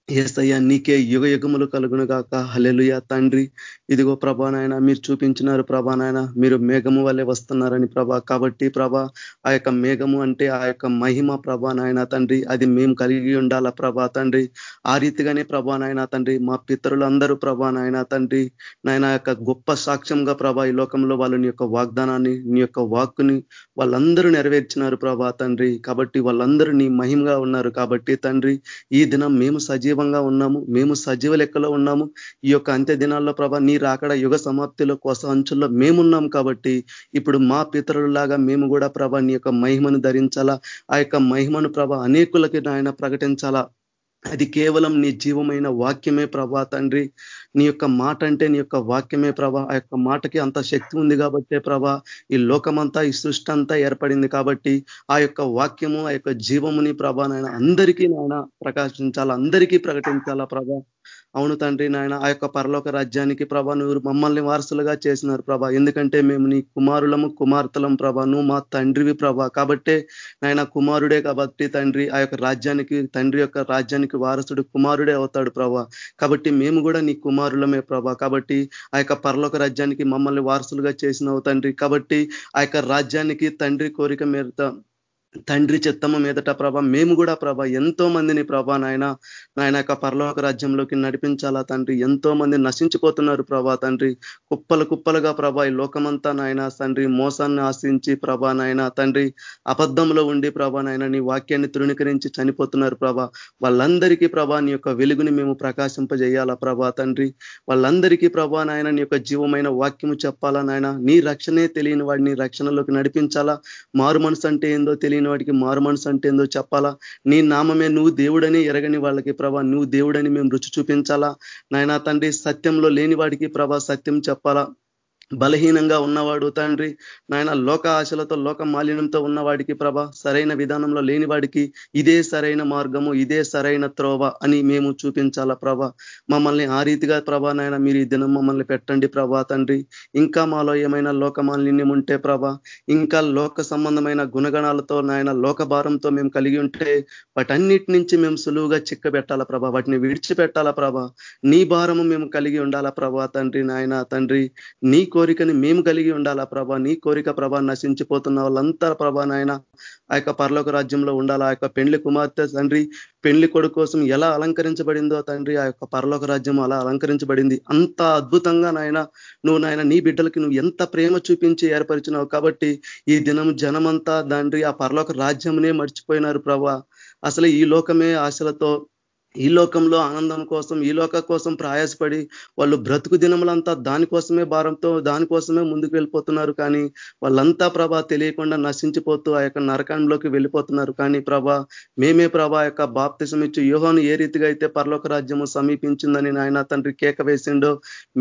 ఏసయ్య నీకే యుగ యుగములు కలుగును గాక. హలెలుయ తండ్రి ఇదిగో ప్రభా నాయన మీరు చూపించినారు ప్రభా నాయన మీరు మేఘము వల్లే వస్తున్నారని ప్రభా. కాబట్టి ప్రభా ఆ యొక్క మేఘము అంటే ఆ యొక్క మహిమ ప్రభా నాయన తండ్రి అది మేము కలిగి ఉండాల ప్రభా తండ్రి. ఆ రీతిగానే ప్రభానాయన తండ్రి మా పితరులందరూ ప్రభానాయన తండ్రి నాయన యొక్క గొప్ప సాక్ష్యంగా ప్రభా ఈ లోకంలో వాళ్ళు నీ యొక్క వాగ్దానాన్ని నీ యొక్క వాక్కుని వాళ్ళందరూ నెరవేర్చినారు ప్రభా తండ్రి. కాబట్టి వాళ్ళందరూ నీ మహిమగా ఉన్నారు కాబట్టి తండ్రి ఈ దినం మేము సజీవ సజీవంగా ఉన్నాము. మేము సజీవ లెక్కలో ఉన్నాము. ఈ యొక్క అంత్య దినాల్లో ప్రభ నీ రాకడ యుగ సమాప్తిలో కొస అంచుల్లో మేమున్నాం కాబట్టి ఇప్పుడు మా పితరులలాగా మేము కూడా ప్రభ నీ యొక్క మహిమను ధరించాలా? ఆ యొక్క మహిమను ప్రభ అనేకులకి నాయన ప్రకటించాలా? అది కేవలం నీ జీవమైన వాక్యమే ప్రభా తండ్రి. నీ యొక్క మాట అంటే నీ యొక్క వాక్యమే ప్రభా. ఆ యొక్క మాటకి అంత శక్తి ఉంది కాబట్టే ప్రభా ఈ లోకమంతా ఈ సృష్టి అంతా ఏర్పడింది కాబట్టి ఆ యొక్క వాక్యము ఆ యొక్క జీవముని ప్రభా నాయన అందరికీ నాయన ప్రకాశించాలా అందరికీ ప్రకటించాలా ప్రభా. అవును తండ్రి నాయన ఆ యొక్క పరలోక రాజ్యానికి ప్రభా నువ్వు మమ్మల్ని వారసులుగా చేసినారు ప్రభా. ఎందుకంటే మేము నీ కుమారులము కుమార్తెలం ప్రభా. నువ్వు మా తండ్రివి ప్రభా. కాబట్టే నాయన కుమారుడే కాబట్టి తండ్రి ఆ యొక్క రాజ్యానికి తండ్రి యొక్క రాజ్యానికి వారసుడు కుమారుడే అవుతాడు ప్రభా. కాబట్టి మేము కూడా నీ కుమారులమే ప్రభా. కాబట్టి ఆ యొక్క పరలోక రాజ్యానికి మమ్మల్ని వారసులుగా చేసినావు తండ్రి. కాబట్టి ఆ యొక్క రాజ్యానికి తండ్రి కోరిక మేరత తండ్రి చిత్తము మీదట ప్రభ మేము కూడా ప్రభ ఎంతో మందిని ప్రభ నాయన నాయన యొక్క పరలోక రాజ్యంలోకి నడిపించాలా తండ్రి? ఎంతో మంది నశించిపోతున్నారు ప్రభా తండ్రి. కుప్పలు కుప్పలుగా ప్రభ ఈ లోకమంతా నాయన తండ్రి మోసాన్ని ఆశించి ప్రభా నాయన తండ్రి అబద్ధంలో ఉండి ప్రభా నాయన నీ వాక్యాన్ని తృణీకరించి చనిపోతున్నారు ప్రభ. వాళ్ళందరికీ ప్రభా నీ యొక్క వెలుగుని మేము ప్రకాశింపజేయాలా ప్రభా తండ్రి. వాళ్ళందరికీ ప్రభా నాయన నీ యొక్క జీవమైన వాక్యము చెప్పాలా నాయన? నీ రక్షణే తెలియని వాడిని రక్షణలోకి నడిపించాలా? మారు మనసు అంటే ఏందో తెలియని వాడికి మారు మనసు అంటే ఏందో చెప్పాలా? నీ నామమే నువ్వు దేవుడని ఎరగని వాళ్ళకి ప్రభా నువ్వు దేవుడని మేము రుచి చూపించాలా? నాయనా తండ్రి సత్యంలో లేని వాడికి ప్రభా సత్యం చెప్పాలా? బలహీనంగా ఉన్నవాడు తండ్రి. నాయన లోక ఆశలతో లోక మాలిన్యంతో ఉన్నవాడికి ప్రభ సరైన విధానంలో లేని వాడికి ఇదే సరైన మార్గము ఇదే సరైన త్రోవ అని మేము చూపించాలా ప్రభ. మమ్మల్ని ఆ రీతిగా ప్రభా నాయన మీరు ఈ దినం మమ్మల్ని పెట్టండి ప్రభా తండ్రి. ఇంకా మాలో ఏమైనా లోక మాలిన్యం ఉంటే ప్రభ ఇంకా లోక సంబంధమైన గుణగణాలతో నాయన లోక భారంతో మేము కలిగి ఉంటే వాటన్నిటి నుంచి మేము సులువుగా చిక్కబెట్టాలా ప్రభ వాటిని విడిచిపెట్టాలా ప్రభ. నీ భారము మేము కలిగి ఉండాలా ప్రభా తండ్రి నాయన తండ్రి. నీ కోరికని మేము కలిగి ఉండాలా ప్రభా? నీ కోరిక ప్రభా నశించిపోతున్న వాళ్ళంతా ప్రభా నాయన ఆ యొక్క పరలోక రాజ్యంలో ఉండాలా? ఆ యొక్క పెండ్లి కుమార్తె తండ్రి పెండ్లి కొడుకు కోసం ఎలా అలంకరించబడిందో తండ్రి ఆ యొక్క పరలోక రాజ్యం అలా అలంకరించబడింది. అంత అద్భుతంగా నాయన నువ్వు నాయన నీ బిడ్డలకి నువ్వు ఎంత ప్రేమ చూపించి ఏర్పరిచినావు కాబట్టి ఈ దినం జనమంతా తండ్రి ఆ పరలోక రాజ్యంనే మర్చిపోయినారు ప్రభా. అసలు ఈ లోకమే ఆశలతో ఈ లోకంలో ఆనందం కోసం ఈ లోక కోసం ప్రయాసపడి వాళ్ళు బ్రతుకు దినములంతా దానికోసమే భారంతో దానికోసమే ముందుకు వెళ్ళిపోతున్నారు. కానీ వాళ్ళంతా ప్రభా తెలియకుండా నశించిపోతూ ఆ యొక్క నరకంలోకి వెళ్ళిపోతున్నారు. కానీ ప్రభా మేమే ప్రభా యొక్క బాప్తిసం ఇచ్చి యోహోను ఏ రీతిగా అయితే పరలోక రాజ్యము సమీపించిందని నాయన తండ్రి కేక వేసిండో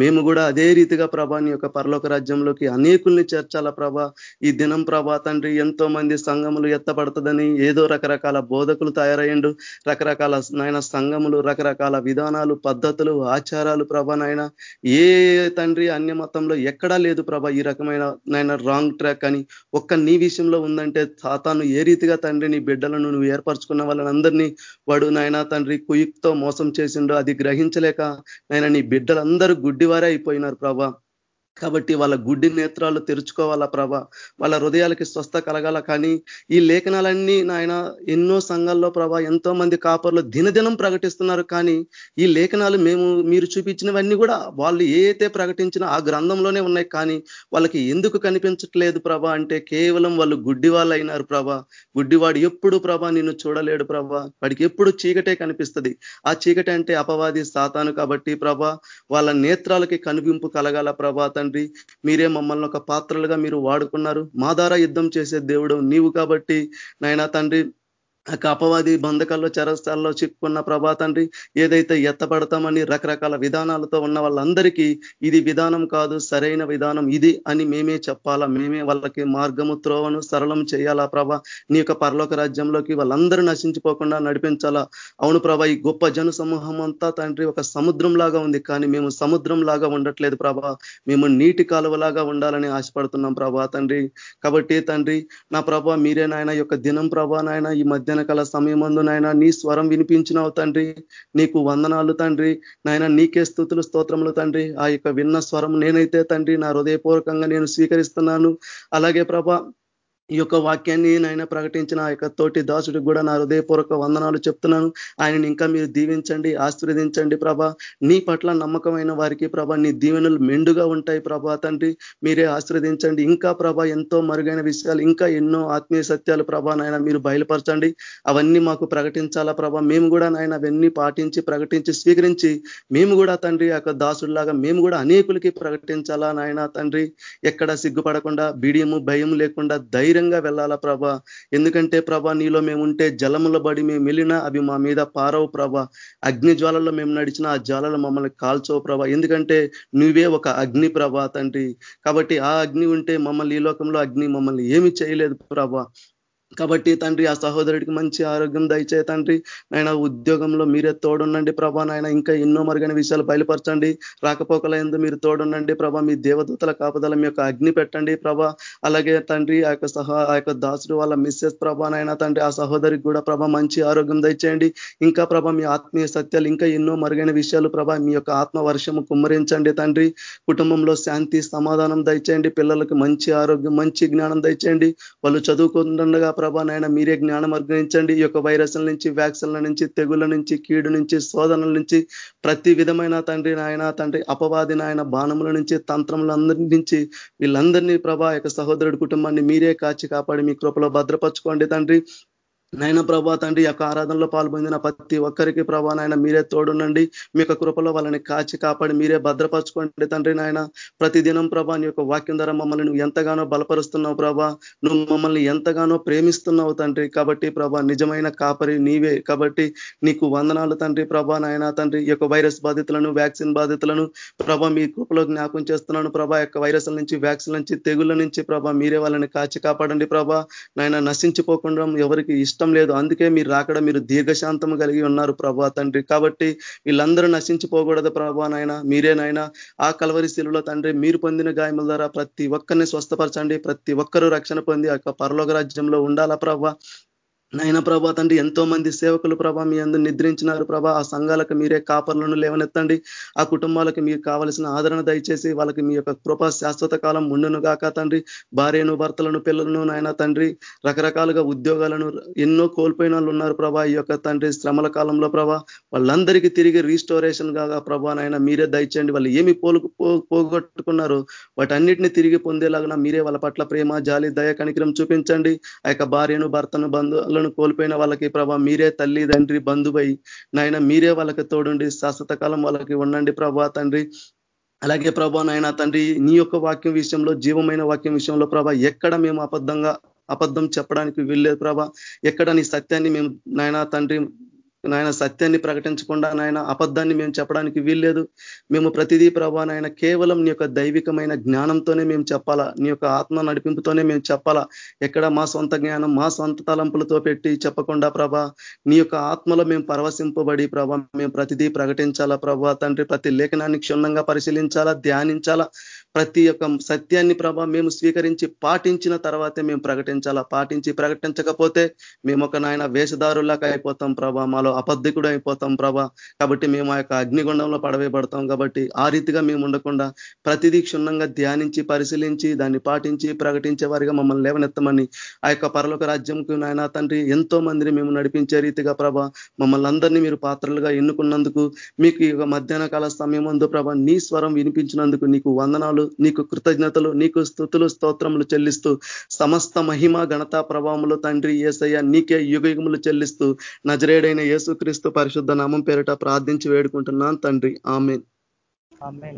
మేము కూడా అదే రీతిగా ప్రభాని యొక్క పరలోక రాజ్యంలోకి అనేకుల్ని చేర్చాలా ప్రభా. ఈ దినం ప్రభా తండ్రి ఎంతో మంది సంఘములు ఎత్తపడుతుందని ఏదో రకరకాల బోధకులు తయారయ్యండు రకరకాల నాయన సంఘములు రకరకాల విధానాలు పద్ధతులు ఆచారాలు ప్రభా నాయన. ఏ తండ్రి అన్య మతంలో ఎక్కడా లేదు ప్రభ ఈ రకమైన నాయన రాంగ్ ట్రాక్ అని. ఒక్క నీ విషయంలో ఉందంటే తాతాను ఏ రీతిగా తండ్రి నీ బిడ్డలను నువ్వు ఏర్పరచుకున్న వాళ్ళని వాడు నాయన తండ్రి కుయుక్తో మోసం చేసిండో అది గ్రహించలేక నాయన నీ బిడ్డలందరూ గుడ్డివారే అయిపోయినారు ప్రభా. కాబట్టి వాళ్ళ గుడ్డి నేత్రాలు తెరుచుకోవాలా ప్రభ? వాళ్ళ హృదయాలకి స్వస్థ కలగాల? కానీ ఈ లేఖనాలన్నీ నాయన ఎన్నో సంఘాల్లో ప్రభ ఎంతో మంది కాపర్లు దినదినం ప్రకటిస్తున్నారు. కానీ ఈ లేఖనాలు మేము మీరు చూపించినవన్నీ కూడా వాళ్ళు ఏ ప్రకటించినా ఆ గ్రంథంలోనే ఉన్నాయి. కానీ వాళ్ళకి ఎందుకు కనిపించట్లేదు ప్రభ అంటే కేవలం వాళ్ళు గుడ్డి వాళ్ళు అయినారు ప్రభ. గుడ్డివాడు ఎప్పుడు ప్రభ నిన్ను చూడలేడు ప్రభ. వాడికి ఎప్పుడు చీకటే కనిపిస్తుంది. ఆ చీకటి అంటే అపవాది సాతాను కాబట్టి ప్రభ వాళ్ళ నేత్రాలకి కనిపింపు కలగాల ప్రభా? తండ్రి. మీరే మమ్మల్ని ఒక పాత్రలుగా మీరు వాడుకున్నారు. మా ద్వారా యుద్ధం చేసే దేవుడు నీవు కాబట్టి. నాయనా తండ్రి అపవాది బంధకాల్లో చరస్థాల్లో చిక్కుకున్న ప్రభా తండ్రి ఏదైతే ఎత్తపడతామని రకరకాల విధానాలతో ఉన్న వాళ్ళందరికీ ఇది విధానం కాదు సరైన విధానం ఇది అని మేమే చెప్పాలా మేమే వాళ్ళకి మార్గము త్రోవను సరళం చేయాలా ప్రభ? నీ యొక్క పరలోక రాజ్యంలోకి వాళ్ళందరూ నశించిపోకుండా నడిపించాలా? అవును ప్రభ ఈ గొప్ప జన సమూహం అంతా తండ్రి ఒక సముద్రం లాగా ఉంది కానీ మేము సముద్రం లాగా ఉండట్లేదు ప్రభా. మేము నీటి కాలువలాగా ఉండాలని ఆశపడుతున్నాం ప్రభా తండ్రి. కాబట్టి తండ్రి నా ప్రభా మీరే నాయన యొక్క దినం ప్రభా నాయన ఈ మధ్య కాల సమయమందు నాయన నీ స్వరం వినిపించినావు తండ్రి. నీకు వందనాలు తండ్రి. నాయన నీకే స్థుతులు స్తోత్రములు తండ్రి. ఆ యొక్క విన్న స్వరం నేనైతే తండ్రి నా హృదయపూర్వకంగా నేను స్వీకరిస్తున్నాను. అలాగే ప్రభా ఈ యొక్క వాక్యాన్ని నాయన ప్రకటించిన ఆ యొక్క తోటి దాసుడికి కూడా నా హృదయపూర్వక వందనాలు చెప్తున్నాను. ఆయనని ఇంకా మీరు దీవించండి ఆశీర్వదించండి ప్రభ. నీ పట్ల నమ్మకమైన వారికి ప్రభ నీ దీవెనలు మెండుగా ఉంటాయి ప్రభా తండ్రి. మీరే ఆశీర్వదించండి. ఇంకా ప్రభ ఎంతో మరుగైన విషయాలు ఇంకా ఎన్నో ఆత్మీయ సత్యాలు ప్రభా నాయన మీరు బయలుపరచండి. అవన్నీ మాకు ప్రకటించాలా ప్రభ? మేము కూడా నాయన అవన్నీ పాటించి ప్రకటించి స్వీకరించి మేము కూడా తండ్రి యొక్క దాసుడిలాగా మేము కూడా అనేకులకి ప్రకటించాలా నాయన తండ్రి? ఎక్కడ సిగ్గుపడకుండా బీడియము భయం లేకుండా ధైర్యం ధైర్యంగా వెళ్ళాలా ప్రభా? ఎందుకంటే ప్రభా నీలో మేము ఉంటే జలముల బడి మేము వెళ్ళినా అవి మా మీద పారవు ప్రభా. అగ్ని జ్వాలలో మేము నడిచిన ఆ జ్వాలలు మమ్మల్ని కాల్చవు ప్రభా. ఎందుకంటే నువ్వే ఒక అగ్ని ప్రభా తండ్రి. కాబట్టి ఆ అగ్ని ఉంటే మమ్మల్ని ఈ లోకంలో అగ్ని మమ్మల్ని ఏమి చేయలేదు ప్రభా. కాబట్టి తండ్రి ఆ సహోదరుడికి మంచి ఆరోగ్యం దయచే తండ్రి. ఆయన ఉద్యోగంలో మీరే తోడుండండి ప్రభా. నాయన ఇంకా ఎన్నో మరుగైన విషయాలు బయలుపరచండి. రాకపోకల ఎందు మీరు తోడుండండి ప్రభా. మీ దేవదూతల కాపుదల మీ యొక్క అగ్ని పెట్టండి ప్రభా. అలాగే తండ్రి ఆ యొక్క సహా ఆ యొక్క దాసుడు వాళ్ళ మిస్సెస్ ప్రభా. నాయన తండ్రి ఆ సహోదరికి కూడా ప్రభా మంచి ఆరోగ్యం దయచేయండి. ఇంకా ప్రభా మీ ఆత్మీయ సత్యాలు ఇంకా ఎన్నో మరుగైన విషయాలు ప్రభా మీ యొక్క ఆత్మ వర్షము కుమ్మరించండి తండ్రి. కుటుంబంలో శాంతి సమాధానం దయచేయండి. పిల్లలకు మంచి ఆరోగ్యం మంచి జ్ఞానం దయచేయండి. వాళ్ళు చదువుకుంటుండగా ప్రభా నాయన మీరే జ్ఞానం అనుగ్రహించండి ఈ యొక్క వైరస్ల నుంచి వ్యాక్సిన్ల నుంచి తెగుళ్ళ నుంచి కీడు నుంచి శోధనల నుంచి ప్రతి విధమైన తండ్రి నాయన తండ్రి అపవాది నాయన బాణముల నుంచి తంత్రములందరి నుంచి వీళ్ళందరినీ ప్రభా యొక్క సహోదరుడి కుటుంబాన్ని మీరే కాచి కాపాడి మీ కృపలో భద్రపరచుకోండి తండ్రి. నాయన ప్రభా తండ్రి యొక్క ఆరాధనలో పాల్పొందిన ప్రతి ఒక్కరికి ప్రభా నాయన మీరే తోడునండి మీ యొక్క కృపలో వాళ్ళని కాచి కాపాడి మీరే భద్రపరచుకోండి తండ్రి నాయన. ప్రతిదినం ప్రభా నీ యొక్క వాక్యం ద్వారా మమ్మల్ని నువ్వు ఎంతగానో బలపరుస్తున్నావు ప్రభా. నువ్వు మమ్మల్ని ఎంతగానో ప్రేమిస్తున్నావు తండ్రి. కాబట్టి ప్రభా నిజమైన కాపరి నీవే. కాబట్టి నీకు వందనాలు తండ్రి ప్రభా నాయన. తండ్రి ఈ యొక్క వైరస్ బాధితులను వ్యాక్సిన్ బాధితులను ప్రభా మీ కృపలో జ్ఞాపం చేస్తున్నాను ప్రభా. యొక్క వైరస్ల నుంచి వ్యాక్సిన్ నుంచి తెగుళ్ళ నుంచి ప్రభా మీరే వాళ్ళని కాచి కాపాడండి ప్రభా. నాయన నశించిపోకుండా ఎవరికి ఇష్టం లేదు. అందుకే మీరు రాకడ మీరు దీర్ఘశాంతం కలిగి ఉన్నారు ప్రభా తండ్రి. కాబట్టి వీళ్ళందరూ నశించిపోకూడదు ప్రభా నాయన. మీరేనైనా ఆ కలవరి శిలులో తండ్రి మీరు పొందిన గాయముల ద్వారా ప్రతి ఒక్కరిని స్వస్థపరచండి. ప్రతి ఒక్కరూ రక్షణ పొంది ఆ పరలోక రాజ్యంలో ఉండాలా ప్రభా? నైనా ప్రభా తండ్రి ఎంతో మంది సేవకులు ప్రభా మీ అందరు నిద్రించినారు ప్రభా. ఆ సంఘాలకు మీరే కాపర్లను లేవనెత్తండి. ఆ కుటుంబాలకు మీకు కావలసిన ఆదరణ దయచేసి వాళ్ళకి మీ యొక్క కృప శాశ్వత కాలం ముండును గాక తండ్రి. భార్యను భర్తలను పిల్లలను నాయన తండ్రి రకరకాలుగా ఉద్యోగాలను ఎన్నో కోల్పోయిన వాళ్ళు ఉన్నారు ప్రభా. ఈ యొక్క తండ్రి శ్రమల కాలంలో ప్రభా వాళ్ళందరికీ తిరిగి రీస్టోరేషన్ కాగా ప్రభా నాయన మీరే దయచేయండి. వాళ్ళు ఏమి పోలు పోగొట్టుకున్నారు వాటన్నిటిని తిరిగి పొందేలాగా మీరే వాళ్ళ పట్ల ప్రేమ జాలి దయ కనికరం చూపించండి. ఆ యొక్క భార్యను భర్తను బంధువులను కోల్పోయిన వాళ్ళకి ప్రభా మీరే తల్లి తండ్రి బంధువై నాయన మీరే వాళ్ళకి తోడుండి శాశ్వత కాలం వాళ్ళకి ఉండండి ప్రభా తండ్రి. అలాగే ప్రభా నాయన తండ్రి నీ యొక్క వాక్యం విషయంలో జీవమైన వాక్యం విషయంలో ప్రభా ఎక్కడ మేము అబద్ధంగా అబద్ధం చెప్పడానికి వెళ్ళేది ప్రభా. ఎక్కడ నీ సత్యాన్ని మేము నాయన తండ్రి నాయన సత్యాన్ని ప్రకటించకుండా నాయన అబద్ధాన్ని మేము చెప్పడానికి వీల్లేదు. మేము ప్రతిదీ ప్రభా నాయన కేవలం నీ యొక్క దైవికమైన జ్ఞానంతోనే మేము చెప్పాలా? నీ యొక్క ఆత్మ నడిపింపుతోనే మేము చెప్పాలా? ఎక్కడ మా సొంత జ్ఞానం మా సొంత తలంపులతో పెట్టి చెప్పకుండా ప్రభా నీ యొక్క ఆత్మలో మేము పరవశింపబడి ప్రభా మేము ప్రతిదీ ప్రకటించాలా ప్రభా? తండ్రి ప్రతి లేఖనాన్ని క్షుణ్ణంగా పరిశీలించాలా? ధ్యానించాలా? ప్రతి ఒక్క సత్యాన్ని ప్రభా మేము స్వీకరించి పాటించిన తర్వాతే మేము ప్రకటించాలా? పాటించి ప్రకటించకపోతే మేము ఒక నాయన వేషధారులాగా అయిపోతాం ప్రభా. మాలో అబద్ధికుడు అయిపోతాం ప్రభా. కాబట్టి మేము ఆ యొక్క అగ్నిగుండంలో పడవేయబడతాం కాబట్టి ఆ రీతిగా మేము ఉండకుండా ప్రతిదీ క్షుణ్ణంగా ధ్యానించి పరిశీలించి దాన్ని పాటించి ప్రకటించే వారిగా మమ్మల్ని లేవనెత్తమని ఆ యొక్క పరలోక రాజ్యంకు నాయన తండ్రి ఎంతో మందిని మేము నడిపించే రీతిగా ప్రభా మమ్మల్ని అందరినీ మీరు పాత్రలుగా ఎన్నుకున్నందుకు మీకు ఈ మధ్యాహ్న కాల సమయం అందు ప్రభా నీ స్వరం వినిపించినందుకు నీకు వందనాలు. నీకు కృతజ్ఞతలు నీకు స్థుతులు స్తోత్రములు చెల్లిస్తూ సమస్త మహిమ ఘనతా ప్రభావములు తండ్రి ఏసయ్య నీకే యుగయుగములు చెల్లిస్తూ నజరేడైన యేసుక్రీస్తు పరిశుద్ధ నామం పేరిట ప్రార్థించి వేడుకుంటున్నాను తండ్రి. ఆమె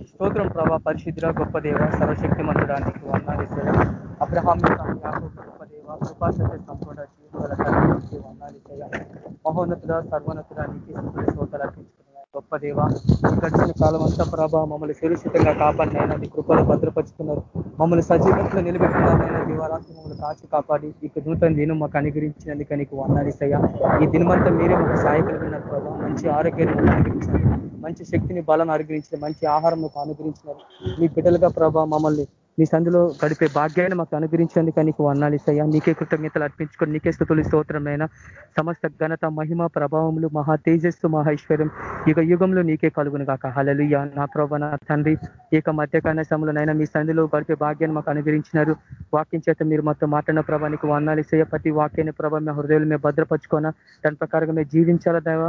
స్తోత్రం ప్రభా పరిశుద్ధ గొప్ప దేవ సర్వశక్తి మంతుడానికి వర్ణాలిసయ అబ్రహాం గొప్ప దేవ కృపాశక్తి సంపూర్ణ జీవితాల వర్ణాలిసయ మహోన్నతుడ సర్వోన్నతుడ నీకే స్తోతలు అర్పించుకున్నాను గొప్ప దేవ. గడిచిన కాలం అంతా ప్రభా మమ్మల్ని సురక్షితంగా కాపాడినైనా నీ కృపలు భద్రపరుచుకున్నారు. మమ్మల్ని సజీవంతో నిలబెట్టినారైనా దివారాత్రి మమ్మల్ని కాచి కాపాడి ఇక నూతన దినం మాకు అనుగ్రహించినందుక నీకు వందాలిసయ్యా ఈ దినమంతా మీరే మాకు సహాయకులు ప్రభావ మంచి ఆరోగ్యాన్ని అనుగ్రహించారు మంచి శక్తిని బలం అనుగ్రహించారు మంచి ఆహారం మాకు అనుగ్రహించినారు మీ బిడ్డలుగా ప్రభా మమ్మల్ని మీ సందులో గడిపే భాగ్యాన్ని మాకు అనుగ్రహించేందుకు నీకు వర్ణాలిసయ్యా నీకే కృతజ్ఞతలు అర్పించుకొని నీకే స్థుతులు స్తోత్రమైన సమస్త ఘనత మహిమ ప్రభావములు మహా తేజస్సు మహేశ్వరం యుగ యుగంలో నీకే కలుగును కాక హలలుయ నా ప్రభ నా తండ్రి ఏక మధ్యకాల సమయంలోనైనా మీ సంధిలో గడిపే భాగ్యాన్ని మాకు అనుగ్రహించినారు. వాక్యం చేత మీరు మాతో మాట్లాడిన ప్రభానికి వర్ణాలిసయ్య ప్రతి వాక్యాన్ని ప్రభావ మీ హృదయాలు మేము భద్రపరుచుకోనా? దాని ప్రకారంగా మేము జీవించాలా దేవ?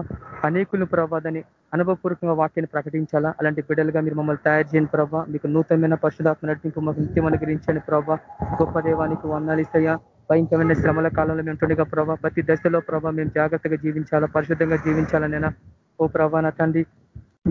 అనేకులు ప్రభాదని అనుభవపూర్వకంగా వాక్యాన్ని ప్రకటించాలా? అలాంటి బిడ్డలుగా మీరు మమ్మల్ని తయారు చేయని ప్రభావ. మీకు నూతనమైన పరిశుధాత్మ నడిపింపు మాకు నిత్యం అనుగ్రహించండి ప్రభావ గొప్ప దేవానికి వందాలిసయ్యా భయంకరమైన శ్రమల కాలంలో మేము ఉంటుండగా ప్రభావ ప్రతి దశలో ప్రభా మేము జాగ్రత్తగా జీవించాలా పరిశుద్ధంగా జీవించాలనైనా ఓ ప్రభా నా తండ్రి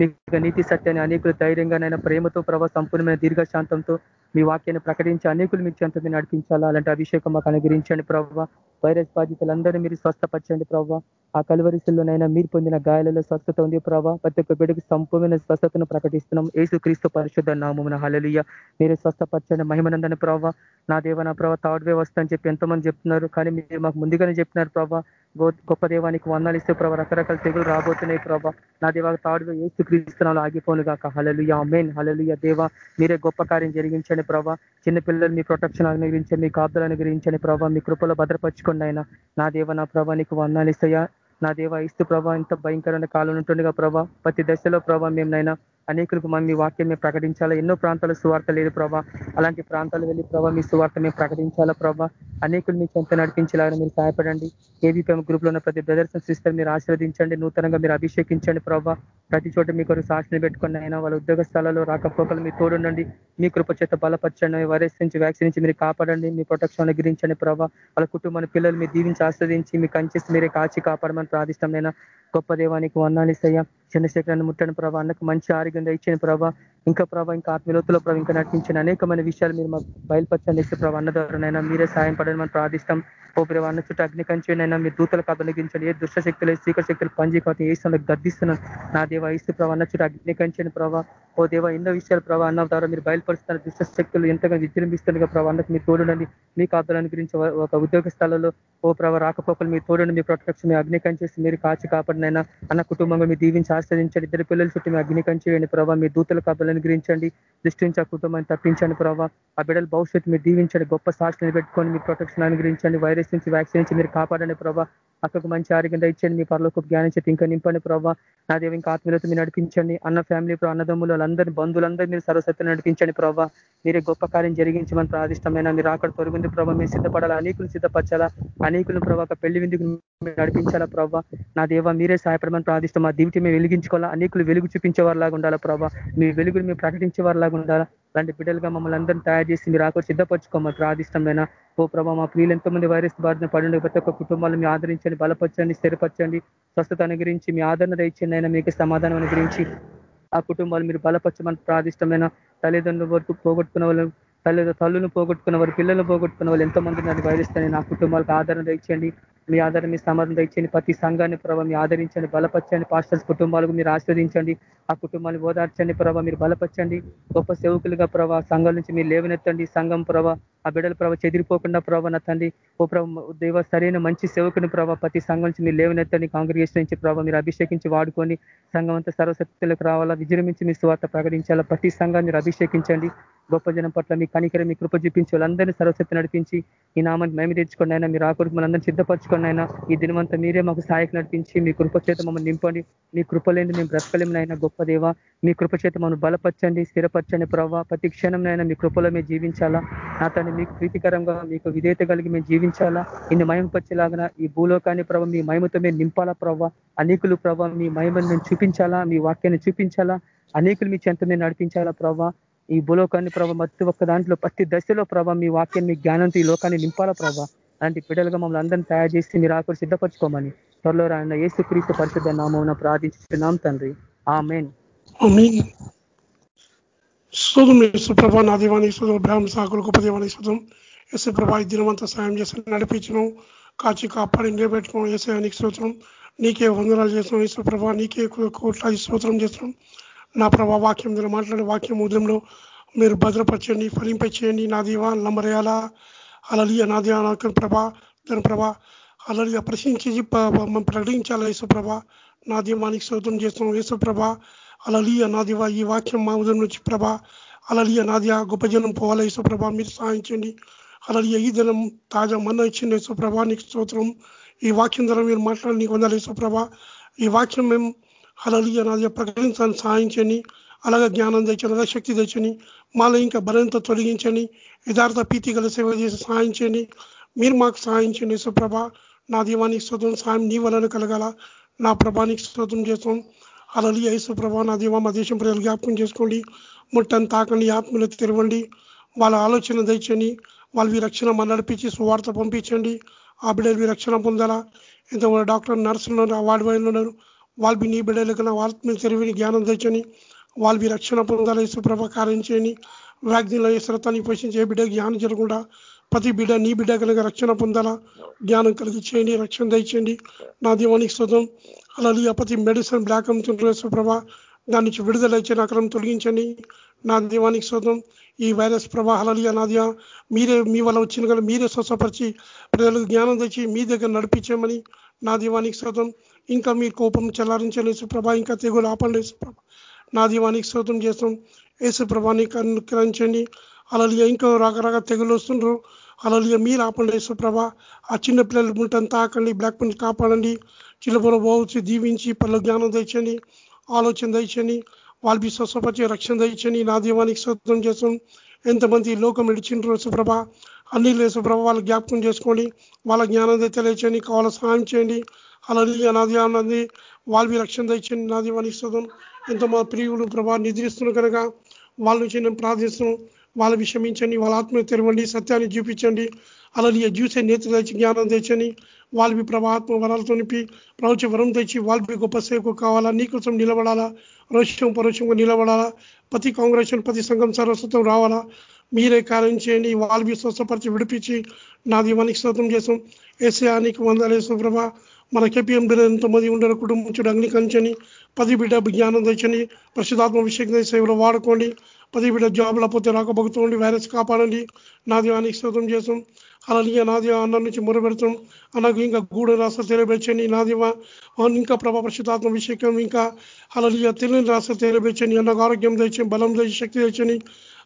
మీకు నీతి సత్యాన్ని అనేకులు ధైర్యంగానైనా ప్రేమతో ప్రభావ సంపూర్ణమైన దీర్ఘశాంతంతో మీ వాక్యాన్ని ప్రకటించి అనేకులు మీకు చెంతని నడిపించాలా? అలాంటి అభిషేకం మాకు అనుగ్రహించండి ప్రభావ వైరస్ బాధితులందరినీ మీరు స్వస్థపరచండి ప్రభావ ఆ కలువరిశల్లోనైనా మీరు పొందిన గాయాలలో స్వస్థత ఉంది ప్రభావ ప్రతి ఒక్క బిడ్డకు సంపూర్ణ స్వస్థతను ప్రకటిస్తున్నాం. ఏసు క్రీస్తు పరిశుద్ధ నామమున. హలలియ మీరు స్వస్థపరచండి. మహిమనందని ప్రభావ నా దేవ నా ప్రభావ థర్డ్ వే వస్తా అని చెప్పి ఎంతమంది చెప్తున్నారు. కానీ మీరు మాకు ముందుగానే చెప్పినారు ప్రభావ గొప్ప దేవానికి వందాలు ఇస్తే ప్రభావ రకరకాల తెగులు రాబోతున్నాయి ప్రభావ నా దేవ తాడు ఏసు క్రీస్తున్నాలు ఆగిపోను కాక హలలుయ మెయిన్ హలలుయ దేవ మీరే గొప్ప కార్యం జరిగించండి ప్రభా. చిన్నపిల్లలు మీ ప్రొటెక్షన్ అనుగ్రహించండి మీ కాపుదలు అనుగ్రహించండి ప్రభావ మీ కృపలో భద్రపరచుకోండి ఆయన. నా దేవ నా ప్రభా నీకు వందాలు ఇస్తాయా? నా దేవ ఇస్తు ప్రభా ఇంత భయంకరమైన కాలం ఉంటుండగా ప్రభా ప్రతి దశలో ప్రభా మేమునైనా అనేకులకు మనం మీ వాక్యం మేము ప్రకటించాలా? ఎన్నో ప్రాంతాల సువార్త లేదు ప్రభా. అలాంటి ప్రాంతాలు వెళ్ళి ప్రభా మీ సువార్త మేము ప్రకటించాలా ప్రభా? అనేకులు మీ చెంత నడిపించాలని మీరు సహాయపడండి. ఏబీపీఎం గ్రూప్లో ఉన్న ప్రతి బ్రదర్స్ సిస్టర్ మీరు ఆశీర్వదించండి. నూతనంగా మీరు అభిషేకించండి ప్రభా. ప్రతి చోట మీ కొరకు సాక్షిని పెట్టుకుని అయినా వాళ్ళ ఉద్యోగ స్థలాల్లో రాకపోకలు మీ తోడుండండి. మీ కృప చేత బలపరచండి. వైరస్ నుంచి వ్యాక్సిన్ నుంచి మీరు కాపాడండి. మీ ప్రొటెక్షన్ అనుగ్రహించండి ప్రభావ వాళ్ళ కుటుంబాన్ని పిల్లలు మీరు దీవించి ఆస్వాదించి మీ కంచేసి మీరే కాచి కాపాడమని ప్రార్థిష్టమైన గొప్ప దేవానికి వర్ణాలు ఇస్తాయా? చంద్రశేఖరాన్ని ముట్టని ప్రభా. అన్నకు మంచి ఆరోగ్యంగా ఇచ్చిన ప్రభావ ఇంకా ప్రభా ఇంకా ఆత్మీయతలో ప్రభావ ఇంకా నటించిన అనేకమైన విషయాలు మీరు మాకు బయలుపరచండి. ఇచ్చే ప్రభావ అన్న ద్వారానైనా మీరే సాయం పడని మనం ప్రార్థిస్తాం. ఓ ప్రభావ అన్న చుట్టూ అగ్ని కంచెనైనా మీరు దూతలకు అభినగించండి ఏ దుష్ట శక్తులు సీకర శక్తులు పనిచేయకపోతే ఏ స్థలంలో నా దేవ ఇస్తూ ప్రభావ అన్న చుట్టూ అగ్ని కంచెని ప్రభావ ఓ దేవ ఎన్నో విషయాలు ప్రభావ అన్న ద్వారా మీరు బయలుపరుస్తున్న దుష్ట శక్తులు ఎంతగా విజృంభిస్తుండగా ప్రభావ అన్నకు మీ తోడునండి మీ కాపులను గురించి ఒక ఉద్యోగ స్థలంలో ఓ ప్రభావ రాకపోకలు మీ తోడుని మీ ప్రొటెక్షన్ మీ అగ్నికం చేసి మీరు కాచి కాపాడినైనా అన్న కుటుంబంగా మీ దీవించి ఆశ్రదించండి ఇద్దరు పిల్లల చుట్టూ మీ అగ్నికం చేయండి ప్రభావ మీ దూతల కాపులను గురించండి దృష్టించి ఆ కుటుంబాన్ని తప్పించండి ప్రభావ ఆ బిడ్డల భవిష్యత్తు మీరు దీవించండి. గొప్ప సాక్షిని పెట్టుకొని మీ ప్రొటెక్షన్ అనుగ్రహించండి. వైరస్ నుంచి వ్యాక్సిన్ నుంచి మీరు కాపాడండి ప్రభావ అక్కడికి మంచి ఆరోగ్యం ఇచ్చండి మీ పర్లోకి జ్ఞానం చెప్పి ఇంకా నింపండి ప్రభావ నా దేవ ఇంకా ఆత్మీయత మీరు నడిపించండి. అన్న ఫ్యామిలీ అన్నదమ్ములు వాళ్ళందరినీ బంధువులందరూ మీరు సర్వసత్యం నడిపించండి ప్రభావ మీరే గొప్ప కార్యం జరిగించమని ప్రాదిష్టమైన మీరు అక్కడ తొలగింది ప్రభావ మీరు సిద్ధపడాలా? అనేకులు సిద్ధపరచాలా? అనేకులు ప్రభావ పెళ్ళి విందుకు నడిపించాలా ప్రభావ నా దేవ మీరే సహాయపడమని ప్రాదిష్టం. మా దీవిటి మేము వెలిగించుకోవాలా? అనేకులు వెలుగు చూపించే వారిలాగా ఉండాలా ప్రభావ మీ వెలుగులు మేము ప్రకటించే వారిలాగా ఉండాలా? అలాంటి బిడ్డలుగా మమ్మల్ని అందరినీ తయారు చేసి మీరు ఆకు సిద్ధపరచుకోమని ప్రార్థిష్టమైన. ఓ ప్రభా మా ప్రియులు ఎంతోమంది వైరస్ బారిన పడి ప్రతి ఒక్క కుటుంబాలను మీ ఆదరించండి బలపరచండి స్థిరపరచండి స్వస్థత అనుగ్రహించి మీ ఆదరణ దయచండి అయినా మీకు సమాధానం అనుగ్రహించి ఆ కుటుంబాలు మీరు బలపరచమని ప్రార్థిష్టమైన. తల్లిదండ్రుల వరకు పోగొట్టుకున్న వాళ్ళు తల్లి తల్లును పోగొట్టుకున్న వారు పిల్లలను పోగొట్టుకున్న వాళ్ళు ఎంతమంది నన్ను వైరస్తాయని నా కుటుంబాలకు ఆదరణ ఇచ్చండి మీ ఆధారం మీ సమర్థం ఇచ్చండి ప్రతి సంఘాన్ని ప్రభావ మీ ఆదరించండి బలపరచండి. పాస్టర్స్ కుటుంబాలకు మీరు ఆస్వాదించండి ఆ కుటుంబాన్ని ఓదార్చండి ప్రభావ మీరు బలపరచండి. గొప్ప సేవకులుగా ప్రభావ సంఘం నుంచి మీరు లేవనెత్తండి. సంఘం ప్రభావ ఆ బిడ్డల ప్రభావ చెదిరిపోకుండా ప్రభావ నా తండ్రి. ఓ ప్రభావ దేవ సరైన మంచి సేవకుని ప్రభావ ప్రతి సంఘం నుంచి మీరు లేవనెత్తండి. కాంగ్రెస్ నుంచి ప్రభావ మీరు అభిషేకించి వాడుకొని సంఘం అంతా సర్వశక్తులకు రావాలా? విజృంభించి మీ స్వార్థ ప్రకటించాలా? ప్రతి సంఘాన్ని మీరు అభిషేకించండి. గొప్ప జనం పట్ల మీ కనికర మీ కృప చూపించి వాళ్ళందరినీ సర్వశక్తి నడిపించి ఈ నామాన్ని మేము తెచ్చుకోండి. అయినా మీరు ఆకూరు మనందరినీ సిద్ధపరచుకోండి. అయినా ఈ దినమంతా మీరే మాకు సహాయకు నడిపించి మీ కృపచేత మమ్మల్ని నింపండి. మీ కృపలేని మేము బ్రతకలేమునైనా గొప్ప దేవ. మీ కృపచేత మమ్మల్ని బలపరచండి స్థిరపరచండి ప్రభావ ప్రతి క్షణంనైనా మీ కృపలో మేము జీవించాలా? నా తను మీకు ప్రీతికరంగా మీకు విధేయత కలిగి మేము జీవించాలా? ఇన్ని మహిమపరిచేలాగా ఈ భూలోకాన్ని ప్రభావ మీ మహిమతో మేము నింపాలా ప్రభావ అనేకులు ప్రభావ మీ మహిమను మేము చూపించాలా? మీ వాక్యాన్ని చూపించాలా? అనేకులు మీ చెంత మేము నడిపించాలా ప్రభావ ఈ భూలోకాన్ని ప్రభావ ప్రతి ఒక్క దాంట్లో ప్రతి దశలో ప్రభావ మీ వాక్యం మీ జ్ఞానంతో ఈ లోకాన్ని నింపాలా ప్రభావ అలాంటి బిడ్డలుగా మమ్మల్ని అందరినీ తయారు చేసి మీరు ఆకులు సిద్ధపరచుకోమని త్వరలో రాయన ఏసు క్రీస్తు పరిశుద్ధ నామం ప్రార్థించున్నాం తండ్రి. ఆ మెయిన్ శోధం యేసుప్రభ నా దీవానికి శోధం బ్రాహ్మ సాకులు గొప్ప దీవానికి శోధం యేసుప్రభ. ఈ దినమంతా సాయం చేసి నడిపించడం కాచి కాపాడి నిలబెట్టుకోవడం ఏసాయానికి స్తోత్రం. నీకే వందనాలు చేస్తున్నాం. యేసుప్రభ నీకే కోట్లాది స్తోత్రం చేస్తున్నాం. నా ప్రభా వాక్యం ద్వారా మాట్లాడే వాక్యం ఉదయంలో మీరు భద్రపరచండి ఫలింపచేయండి. నా దీవా లంబరేయాలా అలలియ నాది దీవా ప్రభా దాని ప్రభా. అలలియ ప్రశ్నించి ప్రకటించాలి యేసుప్రభ నా దీవానికి శోధం చేస్తున్నాం యేసుప్రభ అలలియ నాదివా ఈ వాక్యం మా ఉదయం నుంచి ప్రభ. అలలియ నాదియా గొప్ప జనం పోవాలి యేసుప్రభ మీరు సాధించండి అలలియ ఈ దినం తాజా మన్న ఇచ్చింది యేసుప్రభ నీకు స్తోత్రం. ఈ వాక్యం ద్వారా మీరు మాట్లాడి నీకు వందాలి యేసుప్రభ ఈ వాక్యం మేము అలలియ నాదియా ప్రకటించాలని సాధించండి అలాగే జ్ఞానం తెచ్చని అలాగే శక్తి తెచ్చని మాలో ఇంకా బలంతో తొలగించండి. యథార్థ పీతి గల సేవ చేసి సహాయించండి మీరు మాకు సహాయించండి సుప్రభ నా దీవానికి స్తోత్రం. సాయం నీ వలన కలగాల. నా ప్రభానికి స్తోత్రం చేస్తాం. అలలి యేసు నా దీవా మా దేశం ప్రజలు జ్ఞాపకం చేసుకోండి. ముట్టని తాకండి ఆత్మలు తెరవండి. వాళ్ళ ఆలోచన తెచ్చని వాళ్ళవి రక్షణ మన నడిపించి సువార్త పంపించండి. ఆ బిడ్డలు రక్షణ పొందాలా? ఎంతమంది డాక్టర్ నర్సులు ఉన్నారు వార్డు వైద్యులు ఉన్నారు. వాళ్ళు నీ బిడ్డలకు వాళ్ళ ఆత్మ తెరివిని జ్ఞానం తెచ్చని వాళ్ళవి రక్షణ పొందాలా? యేసుప్రభ కార్యం చేయండి. వ్యాక్సిన్లో శ్రతాన్ని పోషించే బిడ్డ జ్ఞానం జరగకుండా ప్రతి బిడ్డ నీ బిడ్డ కనుక రక్షణ పొందాలా? జ్ఞానం కలిగి చేయండి రక్షణ దయచేయండి. నా దీవానికి శుతం అలాగే ప్రతి మెడిసిన్ బ్లాక్ అమ్ముతుంటారు ప్రభా. దాని నుంచి విడుదల ఇచ్చిన అక్రమం తొలగించండి. నా దీవానికి శోతం ఈ వైరస్ ప్రవాహాలు నాదియా మీరే మీ వల్ల వచ్చిన కదా మీరే స్వస్థపరిచి ప్రజలకు జ్ఞానం తెచ్చి మీ దగ్గర నడిపించామని నా దీవానికి శోతం ఇంకా మీ కోపం చల్లారించలేసు సుప్రభ ఇంకా తెగులు ఆపండి ప్రభా నా దీవానికి శోతం చేస్తాం యేసు ప్రభాని అనుకరించండి అలలియ ఇంకా రకరకాల తెగులు వస్తుండ్రు. అలలియ మీరు ఆపండి యేసుప్రభ ఆ చిన్న పిల్లలు ముంటని తాకండి. బ్లాక్ పంచి కాపాడండి. చిల్లపొల పోవచ్చు దీవించి పనులు జ్ఞానం తెచ్చండి ఆలోచన తెచ్చండి వాళ్ళకి స్వస్వపరిచే రక్షణ తెచ్చండి నా దీవానికి స్వతం చేస్తాం ఎంతమంది లోకం విడిచిండ్రు సుప్రభ అన్ని యేసుప్రభ వాళ్ళ జ్ఞాపకం చేసుకోండి. వాళ్ళ జ్ఞానం తెలియచండి కావాల సహాయం చేయండి. అలలియ నా ధ్యానం వాళ్ళవి రక్షణ తెచ్చండి నా దీవానికి స్తోత్రం. ఎంత మా ప్రియులు ప్రభా నిద్రిస్తున్న కనుక వాళ్ళ నుంచి నేను ప్రార్థిస్తున్నాం వాళ్ళ విషమించండి వాళ్ళ ఆత్మ తెరవండి సత్యాన్ని చూపించండి. అలా చూసే నేత తెచ్చి జ్ఞానం తెచ్చని వాళ్ళవి ప్రభాత్మ వరాలతో నింపి ప్రవచ వరం తెచ్చి వాళ్ళవి గొప్ప సేవకు కావాలా? నీకోసం నిలబడాలా? రోషం పరోక్షంగా నిలబడాలా? ప్రతి కాంగ్రెస్ ప్రతి సంఘం సరస్వతం రావాలా? మీరే కార్యం చేయండి వాళ్ళవి స్వస్థపరిచి విడిపించి నా దీవానికి స్వతం చేసాం ఏసయానికి వందలేసు ప్రభా. మన కెపిఎం బిడ్డ ఎంతోమంది ఉండరు కుటుంబం చూడు అగ్ని కంచని పది బిడ్డ జ్ఞానం తెచ్చని పరిశుధాత్మ అభిషేకం సేవలో వాడుకోండి. పది బిడ్డ జాబుల పోతే రాకపోతుండి వైరస్ కాపాడండి. నా దీవానికి స్తోత్రం చేసాం అలాగే నా అన్న నుంచి మొరబెడతాం అలాగే ఇంకా గూడ రాష్ట్ర తెలియబెచ్చండి నా ఇంకా ప్రభా పరిశుధాత్మ అభిషేకం ఇంకా అలాగే తెలియని రాష్ట్ర తెలియబెచ్చండి అన్నకు ఆరోగ్యం తెచ్చని బలం తెచ్చి శక్తి తెచ్చని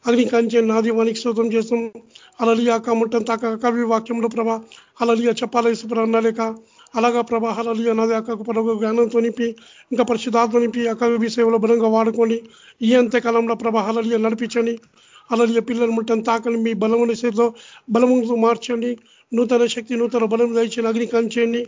అగ్ని కంచెని నా దీవానికి స్తోత్రం చేస్తాం. అలలియా కముట్టం తాక కవి వాక్యంలో ప్రభా అలలియా చెప్పాలేసు ప్రభా లేక అలాగా ప్రభా హలలియ నాది అక్కకు జ్ఞానంతో నింపి ఇంకా పరిశుధాత్మ నింపి అక్కవి సేవలో బలంగా వాడుకోండి. ఈ అంత్యకాలంలో ప్రభా నడిపించండి. అలలియ పిల్లలు ముట్టని తాకని మీ బలముని సేతో బలముతో మార్చండి. నూతన శక్తి నూతన బలం దయచండి అగ్ని కంచండి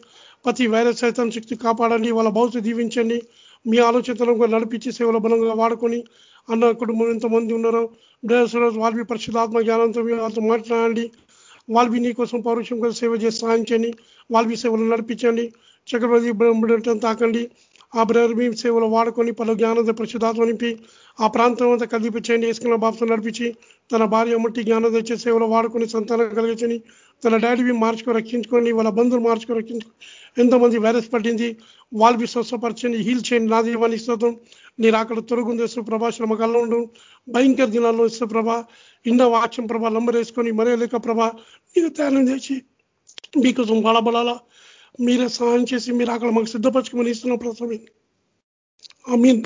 ప్రతి వైరస్ సైతం శక్తి కాపాడండి. వాళ్ళ భౌతి దీవించండి. మీ ఆలోచనలను నడిపించి సేవల బలంగా వాడుకొని అన్న కుటుంబం ఎంతమంది ఉన్నారో బ్రదర్స్ వాళ్ళవి పరిశుధాత్మ జ్ఞానంతో వాళ్ళతో మాట్లాడండి వాళ్ళవి నీ కోసం పౌరుషం కోసం సేవ చేసి సాధించండి. వాళ్ళవి సేవలు నడిపించండి. చక్రవర్తి తాకండి. ఆ బ్రదర్ మీ సేవలు వాడుకొని పలు జ్ఞానంతో పరిశుధాత్మ నింపి ఆ ప్రాంతం అంతా కదిపించండి వేసుకున్న బాబుతో నడిపించి తన భార్య ముట్టి జ్ఞానం తెచ్చే సేవలు వాడుకొని సంతానం కలిగించని తన డాడీవి మార్చుకొని రక్షించుకొని వాళ్ళ బంధువులు మార్చుకొని రక్షించుకో ఎంతోమంది వైరస్ పట్టింది. వాళ్ళవి స్వస్థపరచండి. హీల్ చేయండి. నా దీవాన్ని ఇస్తాం మీరు అక్కడ తొరుగుంది ప్రభా శ్రమ ఉండు. భయంకర దినాల్లో ఇస్తే ప్రభా ఇన్న వాక్యం ప్రభా లంబరేసుకొని మరే లేక ప్రభా నీకు ధ్యానం చేసి మీకోసం బలబలాల మీరే సహాయం చేసి మీరు అక్కడ మాకు సిద్ధపరచుకోమని ఇస్తున్నాం ప్రసవి మీన్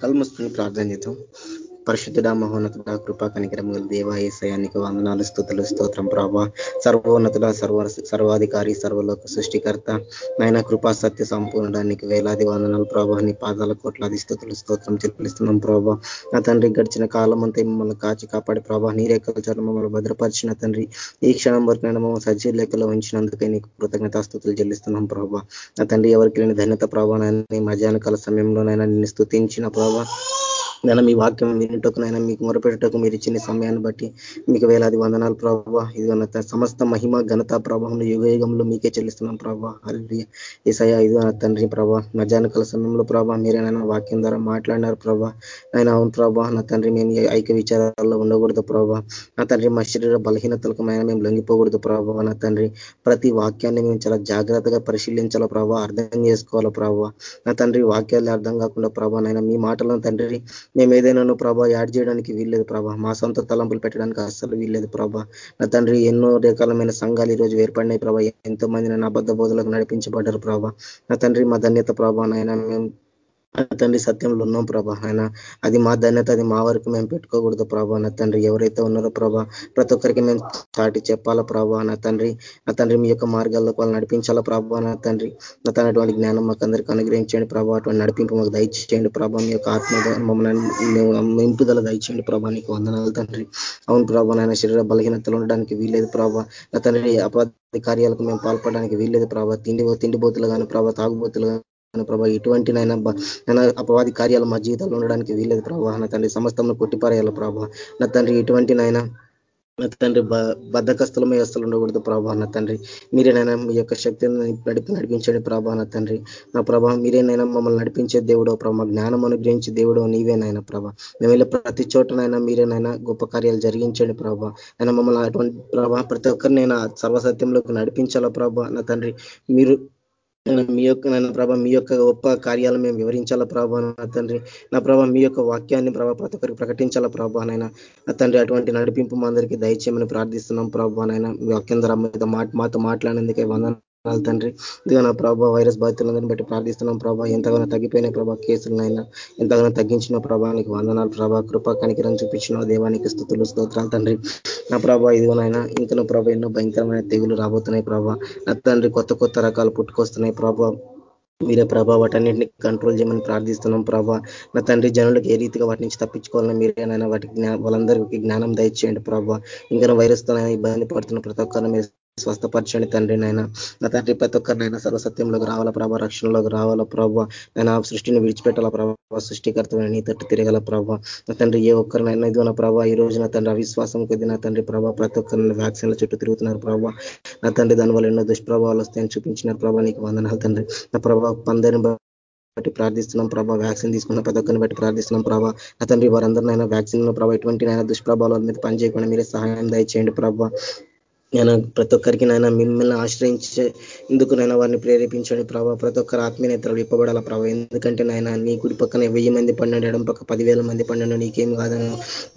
కళ్ళు మూసుకుని ప్రార్థన చేద్దాం. పరిశుద్ధుడ మహోన్నతుడ కృపా కనికరం దేవ ఏసయానికి వందనాలు స్థుతులు స్తోత్రం ప్రభా. సర్వోన్నతుడ సర్వ సర్వాధికారి సర్వలోక సృష్టికర్త. నాయన కృపా సత్య సంపూర్ణడానికి వేలాది వందనాలు ప్రభా. నీ పాదాల కోట్లాది స్థుతులు స్తోత్రం చెల్లిస్తున్నాం ప్రభా. నా తండ్రి గడిచిన కాలం అంతా మిమ్మల్ని కాచి కాపాడి ప్రభా. నీ రేఖల చోట మమ్మల్ని భద్రపరిచిన తండ్రి ఈ క్షణం వరకు నేను మమ్మల్ని సజీవ లెక్కలో ఉంచినందుకే నీకు కృతజ్ఞతాస్థుతులు చెల్లిస్తున్నాం ప్రభా. నా తండ్రి ఎవరికి లేని ధన్యత ప్రభా. మధ్యాహ్న కాల సమయంలోనైనా నిన్ను స్థుతించిన ప్రభా. నేను మీ వాక్యం వినటకు నైనా మీకు మొరపెట్టకు మీరు ఇచ్చిన సమయాన్ని బట్టి మీకు వేలాది వందనాలు ప్రభావ ఇది సమస్త మహిమ ఘనత ప్రభావం యుగయుగంలో మీకే చెల్లిస్తున్నాం ప్రభావ అల్లి ఈసయ ఇది తండ్రి ప్రభా. మధ్యాహ్నకాల సమయంలో ప్రభా మీరేనైనా వాక్యం ద్వారా మాట్లాడినారు ప్రభా. నైనా అవును ప్రభా నా తండ్రి మేము ఐక్య విచారాల్లో ఉండకూడదు ప్రభా. నా తండ్రి మా శరీర బలహీనతలకు అయినా మేము లొంగిపోకూడదు ప్రభావ నా తండ్రి ప్రతి వాక్యాన్ని మేము చాలా జాగ్రత్తగా పరిశీలించాలా ప్రభావ అర్థం చేసుకోవాలా ప్రభావ నా తండ్రి వాక్యాలు అర్థం కాకుండా ప్రభా నైనా మీ మాటలను తండ్రి మేము ఏదైనా ప్రభా యాడ్ చేయడానికి వీల్లేదు ప్రభా. మా సొంత తలంపులు పెట్టడానికి అస్సలు వీల్లేదు ప్రభా. నా తండ్రి ఎన్నో రకాలమైన సంఘాలు ఈ రోజు ఏర్పడినాయి ప్రభా. ఎంతో మంది నన్ను అబద్ధ బోధలకు నడిపించబడ్డారు ప్రభా. నా తండ్రి మా ధన్యత ప్రభా నాయన. మేము తండ్రి సత్యంలో ఉన్నాం ప్రభా. ఆయన అది మా ధన్యత అది మా వరకు మేము పెట్టుకోకూడదు ప్రభా. నా తండ్రి ఎవరైతే ఉన్నారో ప్రభా ప్రతి ఒక్కరికి మేము చాటి చెప్పాలా ప్రభా. నా తండ్రి నా తండ్రి మీ యొక్క మార్గాల్లో వాళ్ళు నడిపించాలా ప్రభా. నా తండ్రి నా తన అటువంటి జ్ఞానం మాకు అందరికీ అనుగ్రహించండి ప్రభా. అటువంటి నడిపింపు మాకు దయచేయండి ప్రభా. మీ యొక్క ఆత్మ మమ్మల్ని ఇంపుదల దయచేయండి ప్రభా. నీకు వందనాలు తండ్రి. అవును ప్రభా నాయన శరీర బలహీనతలు ఉండడానికి వీల్లేదు ప్రభా. నా తండ్రి అపాధి కార్యాలకు మేము పాల్పడడానికి వీల్లేదు ప్రభా. తిండి తిండిబోతులు కానీ ప్రభా తాగుబోతులు ప్రభా ఎటువంటి నైనా అపవాది కార్యాలు మా జీవితంలో ఉండడానికి వీలేదు ప్రభా. నా తండ్రి సమస్తంలో కొట్టిపారేయాల ప్రభా. నా తండ్రి ఎటువంటి నైనా నా తండ్రి బద్దకస్తులమే అసలు ఉండకూడదు ప్రభా. నా తండ్రి మీరేనైనా మీ యొక్క శక్తిని నడిపి నడిపించండి ప్రభా నా తండ్రి. నా ప్రభా మీరేనైనా మమ్మల్ని నడిపించే దేవుడో ప్రభా. జ్ఞానం అనుగ్రహించే దేవుడో నీవేనైనా ప్రభా. మేము వెళ్ళే ప్రతి చోటనైనా మీరేనైనా గొప్ప కార్యాలు జరిగించండి ప్రభా. అయినా మమ్మల్ని అటువంటి ప్రభా ప్రతి ఒక్కరినైనా సర్వసత్యంలోకి నడిపించాలా ప్రభా. నా తండ్రి మీరు మీ యొక్క నన్ను ప్రభ మీ యొక్క గొప్ప కార్యాలు మేము వివరించాలా ప్రభా నా తండ్రి? నా ప్రభ మీ యొక్క వాక్యాన్ని ప్రభా ప్రతి ఒక్కరికి ప్రకటించాలా ప్రభా నైనా నా తండ్రి అటువంటి నడిపింపు మా అందరికీ దయచేయమని ప్రార్థిస్తున్నాం ప్రభా నైనా మీ వాక్యం ద్వారా మాతో మాట్లాడినందుకే వందన తండ్రి. ఇదిగో ప్రభావ వైరస్ బాధితులందరినీ బట్టి ప్రార్థిస్తున్నాం ప్రభావ ఎంతగానో తగ్గిపోయిన ప్రభా కేసులనైనా ఎంతగానో తగ్గించిన ప్రభానికి వందనాలు ప్రభా. కృప కనికిరం చూపించిన దేవానికి స్థుతులు స్తోత్రాలు తండ్రి. నా ప్రభా ఇదిగోనైనా ఇంకా ప్రభా ఎన్నో భయంకరమైన తెగులు రాబోతున్నాయి ప్రభా. నా తండ్రి కొత్త కొత్త రకాలు పుట్టుకొస్తున్నాయి ప్రభా. మీరే ప్రభా వాటన్నింటినీ కంట్రోల్ చేయమని ప్రార్థిస్తున్నాం ప్రభా. నా తండ్రి జనులకు ఏ రీతిగా వాటి నుంచి తప్పించుకోవాలని మీరేనైనా జ్ఞా వాళ్ళందరికీ జ్ఞానం దయచేయండి ప్రభా. ఇంకా వైరస్తో ఇబ్బంది పడుతున్న ప్రతి ఒక్కరిని మీరు స్వస్థపరచండి తండ్రి నాయన. నా తండ్రి ప్రతి ఒక్కరినైనా సర్వసత్యంలోకి రావాల ప్రభావ రక్షణలోకి రావాల ప్రభావ నేను ఆ సృష్టిని విడిచిపెట్టాల ప్రభావ సృష్టికర్తమైన నీ తట్టు తిరగల ప్రభావ నా తండ్రి ఏ ఒక్కరినైనా ఇది నా ప్రభావ ఈ రోజు నా తండ్రి అవిశ్వాసం కొద్ది నా తండ్రి ప్రభావ ప్రతి ఒక్కరిని వ్యాక్సిన్ల చుట్టూ తిరుగుతున్నారు ప్రభావ నా తండ్రి దానివల్ల ఎన్నో దుష్ప్రభావాలు వస్తాయని చూపించినారు ప్రభావ నీకు వందనాలు తండ్రి. నా ప్రభావ పందరిని బట్టి ప్రార్థిస్తున్నాం ప్రభా. వ్యాక్సిన్ తీసుకున్న ప్రతి ఒక్కరిని బట్టి ప్రార్థిస్తున్నాం ప్రభా. నా తండ్రి వారందరినైనా వ్యాక్సిన్ ప్రభావ ఎటువంటి దుష్ప్రభావాల మీద పనిచేయకుండా మీరే సహాయం దయచేయండి ప్రభావ నేను ప్రతి ఒక్కరికి నైనా మిమ్మల్ని ఆశ్రయించే ఎందుకు నైనా వారిని ప్రేరేపించండి. ప్రభావ ప్రతి ఒక్కరు ఆత్మీయతలు ఇప్పబడాల ప్రభావ ఎందుకంటే నాయన నీ కుడి పక్కన వెయ్యి మంది పన్నెండు ఎడం పక్క పదివేల మంది పన్నెండు. నీకేం కాదని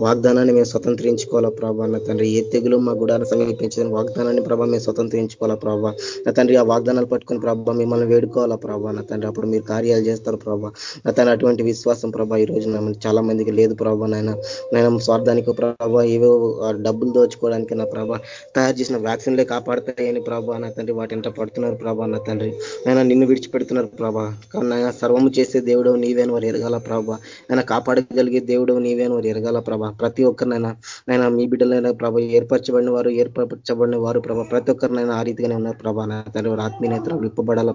వాగ్దానాన్ని మేము స్వతంత్రించుకోవాలా ప్రభావ నా తండ్రి ఏ తెగులు మా గుడాన్ని సమీపించదని వాగ్దానాన్ని ప్రభావ మేము స్వతంత్రించుకోవాలా ప్రభావ నా తండ్రి ఆ వాగ్దానాలు పట్టుకుని ప్రభావ మిమ్మల్ని వేడుకోవాలా ప్రభావ నా తండ్రి అప్పుడు మీరు కార్యాలు చేస్తారు ప్రభావ నా తండ్రి అటువంటి విశ్వాసం ప్రభావ ఈ రోజు చాలా మందికి లేదు ప్రభావ నాయన. నేను స్వార్థానికి ప్రభావ ఏవో డబ్బులు దోచుకోవడానికి నా ప్రభావ తయారు చేసిన వ్యాక్సిన్లే కాపాడతాయని ప్రభా నా తండ్రి. వాటింట పడుతున్నారు ప్రభా నా తండ్రి. ఆయన నిన్ను విడిచిపెడుతున్నారు ప్రభా. కానీ ఆయన సర్వము చేసే దేవుడు నీవేని వారు ఎరగాల ప్రభా. ఆయన కాపాడగలిగే దేవుడు నీవేని వారు ఎరగాల ప్రభా. ప్రతి ఒక్కరినైనా ఆయన మీ బిడ్డలైనా ప్రభా ఏర్పరచబడిన వారు ఏర్పరచబడిన వారు ప్రభా. ప్రతి ఒక్కరినైనా ఆ రీతిగానే ఉన్నారు ప్రభా. నా తండ్రి వారు ఆత్మీయతలు విప్పబడాల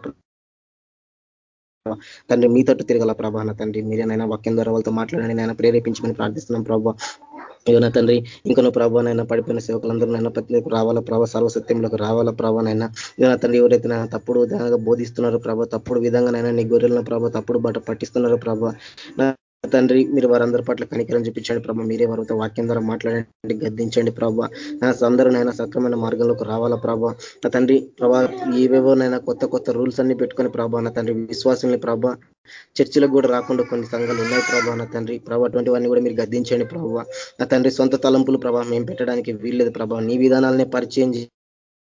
తండ్రి మీ తట్టు తిరగల ప్రభా నా తండ్రి. మీరేనైనా వాక్యం ద్వారా వాళ్ళతో మాట్లాడండి. నేను ప్రేరేపించమని ప్రార్థిస్తున్నాం ప్రభావ నా తండ్రి ఇంకా ప్రభావనైనా పడిపోయిన సేవకులందరూ నైనా ప్రతిలోకి రావాలా ప్రభావ సర్వసత్యంలోకి రావాలా ప్రభావనైనా నా తండ్రి ఎవరైతే నా తప్పుడు విధంగా బోధిస్తున్నారో ప్రభావ తప్పుడు విధంగానైనా నీ గొర్రెలను ప్రభావ తప్పుడు బట్ట పట్టిస్తున్నారో ప్రభావ తండ్రి మీరు వారందరి పట్ల కనికరం చూపించండి ప్రభావ మీరే వారితో వాక్యం ద్వారా మాట్లాడండి గద్దించండి ప్రభావ నా అందరూనైనా సక్రమైన మార్గంలోకి రావాలా ప్రభావ నా తండ్రి ప్రభా ఏవేవోనైనా కొత్త కొత్త రూల్స్ అన్ని పెట్టుకొని ప్రభా నా తండ్రి విశ్వాసం ప్రభా చర్చిలకు కూడా రాకుండా కొన్ని సంఘాలు ఉన్నాయి ప్రభా నా తండ్రి. ప్రభా అటువంటి వారిని కూడా మీరు గద్దించండి ప్రభావ నా తండ్రి సొంత తలంపులు ప్రభావ మేము పెట్టడానికి వీల్లేదు ప్రభావ నీ విధానాలనే పరిచయం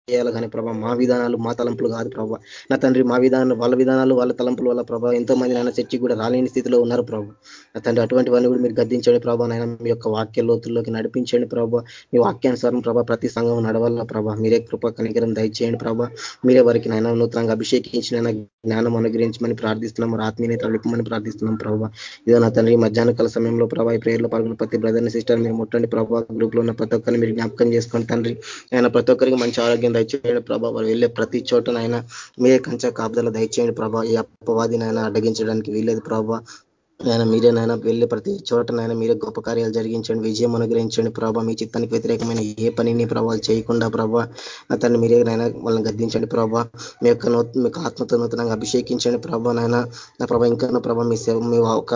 చేయాలి కానీ ప్రభావ మా విధానాలు మా తలంపులు కాదు ప్రభావ నా తండ్రి మా విధానాలు వాళ్ళ విధానాలు వాళ్ళ తలంపుల వల్ల ప్రభావ ఎంతో మంది నాయన చర్చి కూడా రాలేని స్థితిలో ఉన్నారు ప్రభావ నా తండ్రి అటువంటి వాడిని కూడా మీరు గద్దించండి ప్రభావ నాయన మీ యొక్క వాక్య లోతుల్లోకి నడిపించండి ప్రభావ మీ వాక్యానుసారం ప్రభావ ప్రతి సంఘం నడవాల ప్రభా. మీరే కృప కనికరం దయచేయండి ప్రభావ మీరే వారికి నాయన నూతనంగా అభిషేకించిన జ్ఞానం అనుగ్రహించమని ప్రార్థిస్తున్నాం ఆత్మీయ తలుపుమని ప్రార్థిస్తున్నాం ప్రభావ ఇదో నా తండ్రి మధ్యాహ్న కాల సమయంలో ప్రభావ ప్రేయర్లో పాల్గొన్న ప్రతి బ్రదర్ని సిస్టర్ మీరు ముట్టండి ప్రభావ గ్రూప్లో ఉన్న ప్రతి ఒక్కరిని మీరు జ్ఞాపకం చేసుకోండి తండ్రి ఆయన ప్రతి ఒక్కరికి మంచి ఆరోగ్యం దయచేయండి ప్రభా. వారు వెళ్ళే ప్రతి చోటనైనా మీరే కంచ కాపుదల దయచేయండి ప్రభా. ఈ అప్పవాదినైనా అడ్డగించడానికి వీలేదు ప్రభా. ఆయన మీరేనైనా వెళ్ళి ప్రతి చోటనైనా మీరే గొప్ప కార్యాలు జరిగించండి విజయం అనుగ్రహించండి ప్రభా. మీ చిత్తానికి వ్యతిరేకమైన ఏ పనిని ప్రభావాలు చేయకుండా ప్రభా అతన్ని మీరేనైనా వాళ్ళని గద్దించండి ప్రభా. మీ యొక్క మీకు ఆత్మతో నూతనంగా అభిషేకించండి ప్రభా. నాయన నా ప్రభా ఇంకా ప్రభా మీ సేవ మీ ఒక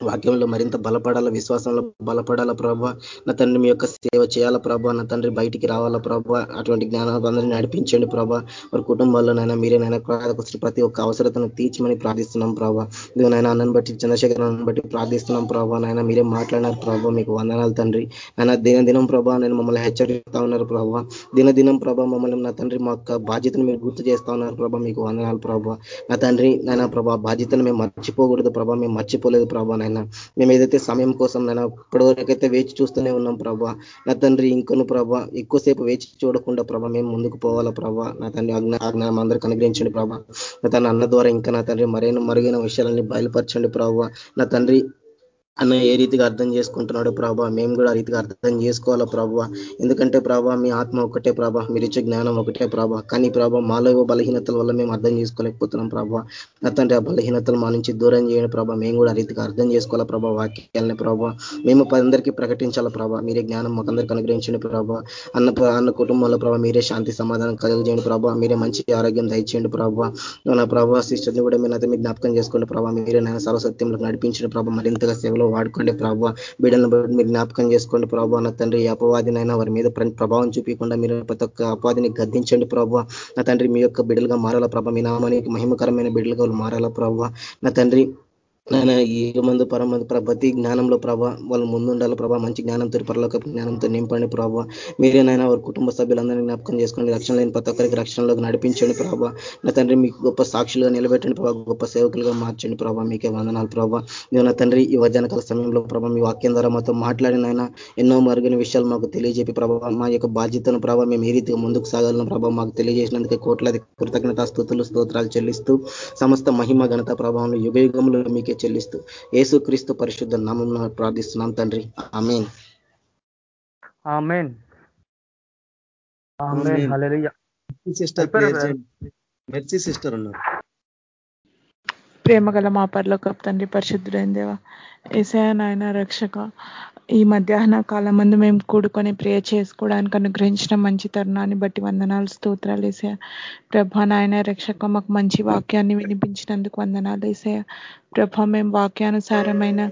వాక్యంలో మరింత బలపడాల విశ్వాసంలో బలపడాల ప్రభావ నా తండ్రి మీ యొక్క సేవ చేయాల ప్రభా? నా తండ్రి బయటికి రావాలా ప్రభా? అటువంటి జ్ఞానాలందరినీ నడిపించండి ప్రభా. వారి కుటుంబాల్లోనైనా మీరేనైనా ప్రతి ఒక్క అవసరతను తీర్చమని ప్రార్థిస్తున్నాం ప్రభా. ఇదిగోనైనా అన్నను బట్టి చంద్రశేఖర్ బట్టి ప్రార్థిస్తున్నాం ప్రభా. నాయన మీరే మాట్లాడినారు ప్రభా మీకు వందనాలు తండ్రి. ఆయన దినం ప్రభా నేను మమ్మల్ని హెచ్చరిస్తా ఉన్నారు ప్రభా. దినం ప్రభా మమ్మల్ని నా తండ్రి మా యొక్క బాధ్యతను మీరు గుర్తు చేస్తా ఉన్నారు ప్రభా మీకు వందనాలు ప్రభా. నా తండ్రి నాయన ప్రభా బాధ్యతను మేము మర్చిపోకూడదు ప్రభా. మేము మర్చిపోలేదు ప్రభా నైనా మేము ఏదైతే సమయం కోసం నైనా ఇప్పటివరకైతే వేచి చూస్తూనే ఉన్నాం ప్రభా నా తండ్రి ఇంకొను ప్రభా ఎక్కువసేపు వేచి చూడకుండా ప్రభా మేము ముందుకు పోవాలా ప్రభా. నా తండ్రి ఆజ్ఞానం అందరికీ అనుగ్రహించండి ప్రభా. నా తన అన్న ద్వారా ఇంకా నా తండ్రి మరైన మరుగైన విషయాలన్నీ బయలుపరచండి ప్రభావ నా తండ్రి అన్న ఏ రీతిగా అర్థం చేసుకుంటున్నాడు ప్రభా? మేము కూడా ఆ రీతిగా అర్థం చేసుకోవాలా ప్రభావ ఎందుకంటే ప్రభా మీ ఆత్మ ఒకటే ప్రభా మీరు ఇచ్చే జ్ఞానం ఒకటే ప్రభా. కానీ ప్రభా మాలో బలహీనతల వల్ల మేము అర్థం చేసుకోలేకపోతున్నాం ప్రభా. అతంటే ఆ బలహీనతలు మా నుంచి దూరం చేయండి ప్రభా. మేము కూడా ఆ రీతిగా అర్థం చేసుకోవాలా ప్రభా వాక్యాలని ప్రభా. మేము అందరికీ ప్రకటించాలా ప్రభా. మీరే జ్ఞానం మాకందరికీ అనుగ్రహించండి ప్రభా. అన్న అన్న కుటుంబంలో ప్రభా మీరే శాంతి సమాధానం కలుగజేయండి ప్రభా. మీరే మంచి ఆరోగ్యం దయచేయండి ప్రభా. నా ప్రభా సిస్టర్ని కూడా మీరు అయితే జ్ఞాపకం చేసుకోండి ప్రభా. మీరే నేను సర్వసత్యంలో నడిపించిన ప్రభా. మరింతగా సేవలో వాడుకోండి. ప్రభావ బిడ్డలను మీరు జ్ఞాపకం చేసుకోండి. ప్రభావ నా తండ్రి అపవాదినైనా వారి మీద ప్రభావం చూపించకుండా మీరు ప్రతి ఒక్క అపవాదిని గద్దించండి ప్రభావ నా తండ్రి మీ యొక్క బిడ్డలుగా మారాల ప్రభావ మీ నామానికి మహిమకరమైన బిడ్డలుగా మారాల ప్రభావ నా తండ్రి నాయన ఈ మందు పరమందు ప్రతి జ్ఞానంలో ప్రభా వాళ్ళు ముందుండాలి ప్రభా మంచి జ్ఞానంతో పరలోక జ్ఞానంతో నింపండి ప్రభావ నాయన వారి కుటుంబ సభ్యులందరినీ జ్ఞాపకం చేసుకోండి రక్షణ లేని ప్రతి ఒక్కరికి రక్షణలోకి నడిపించండి ప్రభావ నా తండ్రి మీకు గొప్ప సాక్షులుగా నిలబెట్టండి ప్రభావ గొప్ప సేవకులుగా మార్చండి ప్రభావ మీకే వందనాలు ప్రభావ నా తండ్రి ఈ వజనకాల సమయంలో ప్రభావ మీ వాక్యం ద్వారా మాతో మాట్లాడినైనా ఎన్నో మరుగైన విషయాలు మాకు తెలియజేపి ప్రభావ మా యొక్క బాధ్యతను ప్రభావ మేము ఏ రీతిగా ముందుకు సాగాలను ప్రభావ మాకు తెలియజేసినందుకే కోట్లాది కృతజ్ఞత స్థుతులు స్తోత్రాలు చెల్లిస్తూ సమస్త మహిమ ఘనత ప్రభావం యుగ యుగంలో మీకే చెల్లిస్తూ. ఏసు క్రీస్తు పరిశుద్ధ నామం ప్రార్థిస్తున్నాం తండ్రి. Amen. Amen. Amen. Hallelujah. Sister Mercy sister ఉన్నారు. ప్రేమ గల మా పరలోకపు తండ్రి పరిశుద్ధుడైన దేవ ఏసయ నాయన రక్షక ఈ మధ్యాహ్న కాలం ముందు మేము కూడుకొని ప్రేయ చేసుకోవడానికి అనుగ్రహించిన మంచి తరుణాన్ని బట్టి వందనాలు స్తోత్రాలు వేసాయ ప్రభా నాయన రక్షక మాకు మంచి వాక్యాన్ని వినిపించినందుకు వందనాలు వేసాయ ప్రభా మేము వాక్యానుసారమైన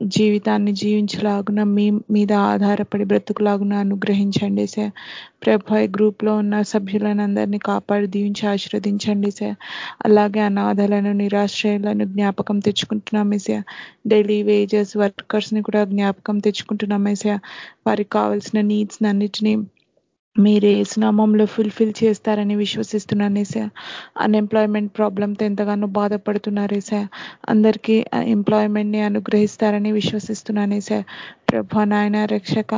జీవితాన్ని జీవించలాగున మీ మీద ఆధారపడి బ్రతుకులాగున అనుగ్రహించండి సార్. ప్రభాయ్ గ్రూప్లో ఉన్న సభ్యులను అందరినీ కాపాడి దీవించి ఆశీర్వదించండి సార్. అలాగే అనాథలను నిరాశ్రయాలను జ్ఞాపకం తెచ్చుకుంటున్నాం సార్. డైలీ వేజెస్ వర్కర్స్ని కూడా జ్ఞాపకం తెచ్చుకుంటున్నాం సార్. వారికి కావాల్సిన నీడ్స్ అన్నిటినీ మీరు ఏసునామంలో ఫుల్ఫిల్ చేస్తారని విశ్వసిస్తున్నాను సార్. అన్ఎంప్లాయ్మెంట్ ప్రాబ్లంతో ఎంతగానో బాధపడుతున్నారు సార్. అందరికీ ఎంప్లాయ్మెంట్ని అనుగ్రహిస్తారని విశ్వసిస్తున్నాను సార్. ప్రభా నాయన రక్షక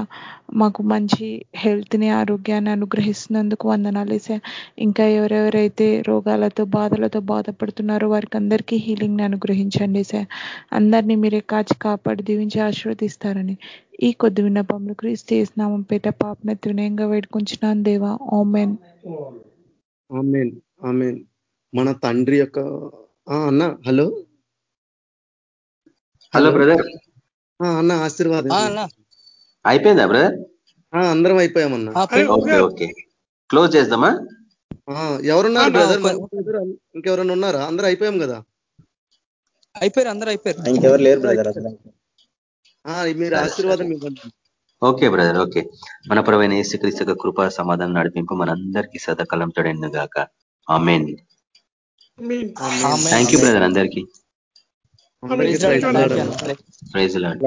మాకు మంచి హెల్త్ని ఆరోగ్యాన్ని అనుగ్రహిస్తున్నందుకు వందనాలు సార్ ఇంకా ఎవరెవరైతే రోగాలతో బాధలతో బాధపడుతున్నారో వారికి అందరికీ హీలింగ్ని అనుగ్రహించండి సార్ అందరినీ మీరే కాచి కాపాడి దీవించి ఆశీర్వదిస్తారని ఈ కొద్ది విన్నపములు క్రీస్తు చేసినామం పేట పాపనెత్తి వినయంగా వేడుకుంటున్నాను దేవా. Amen amen. మన తండ్రి యొక్క అన్న హలో హలో? బ్రదర్. అన్న ఆశీర్వాదం. అయిపోయిందా బ్రదర్ అందరం అయిపోయామన్నా. Okay okay. క్లోజ్ చేద్దామా? ఎవరున్నారు బ్రదర్ ఇంకెవరైనా ఉన్నారా? అందరూ అయిపోయాం కదా? అయిపోయారు అందరూ అయిపోయారు. ఇంకెవరు లేరు బ్రదర్ అసలు. మీరు ఆశీర్వాదం ఇవ్వండి. Okay brother okay. మన ప్రవైన యేసుక్రీస్తు కృపా సమాధానం నడిపింపు మనందరికీ సదకాలం తోడైంది గాక. ఆమెన్. థ్యాంక్ యూ బ్రదర్ అందరికీ. Praise lord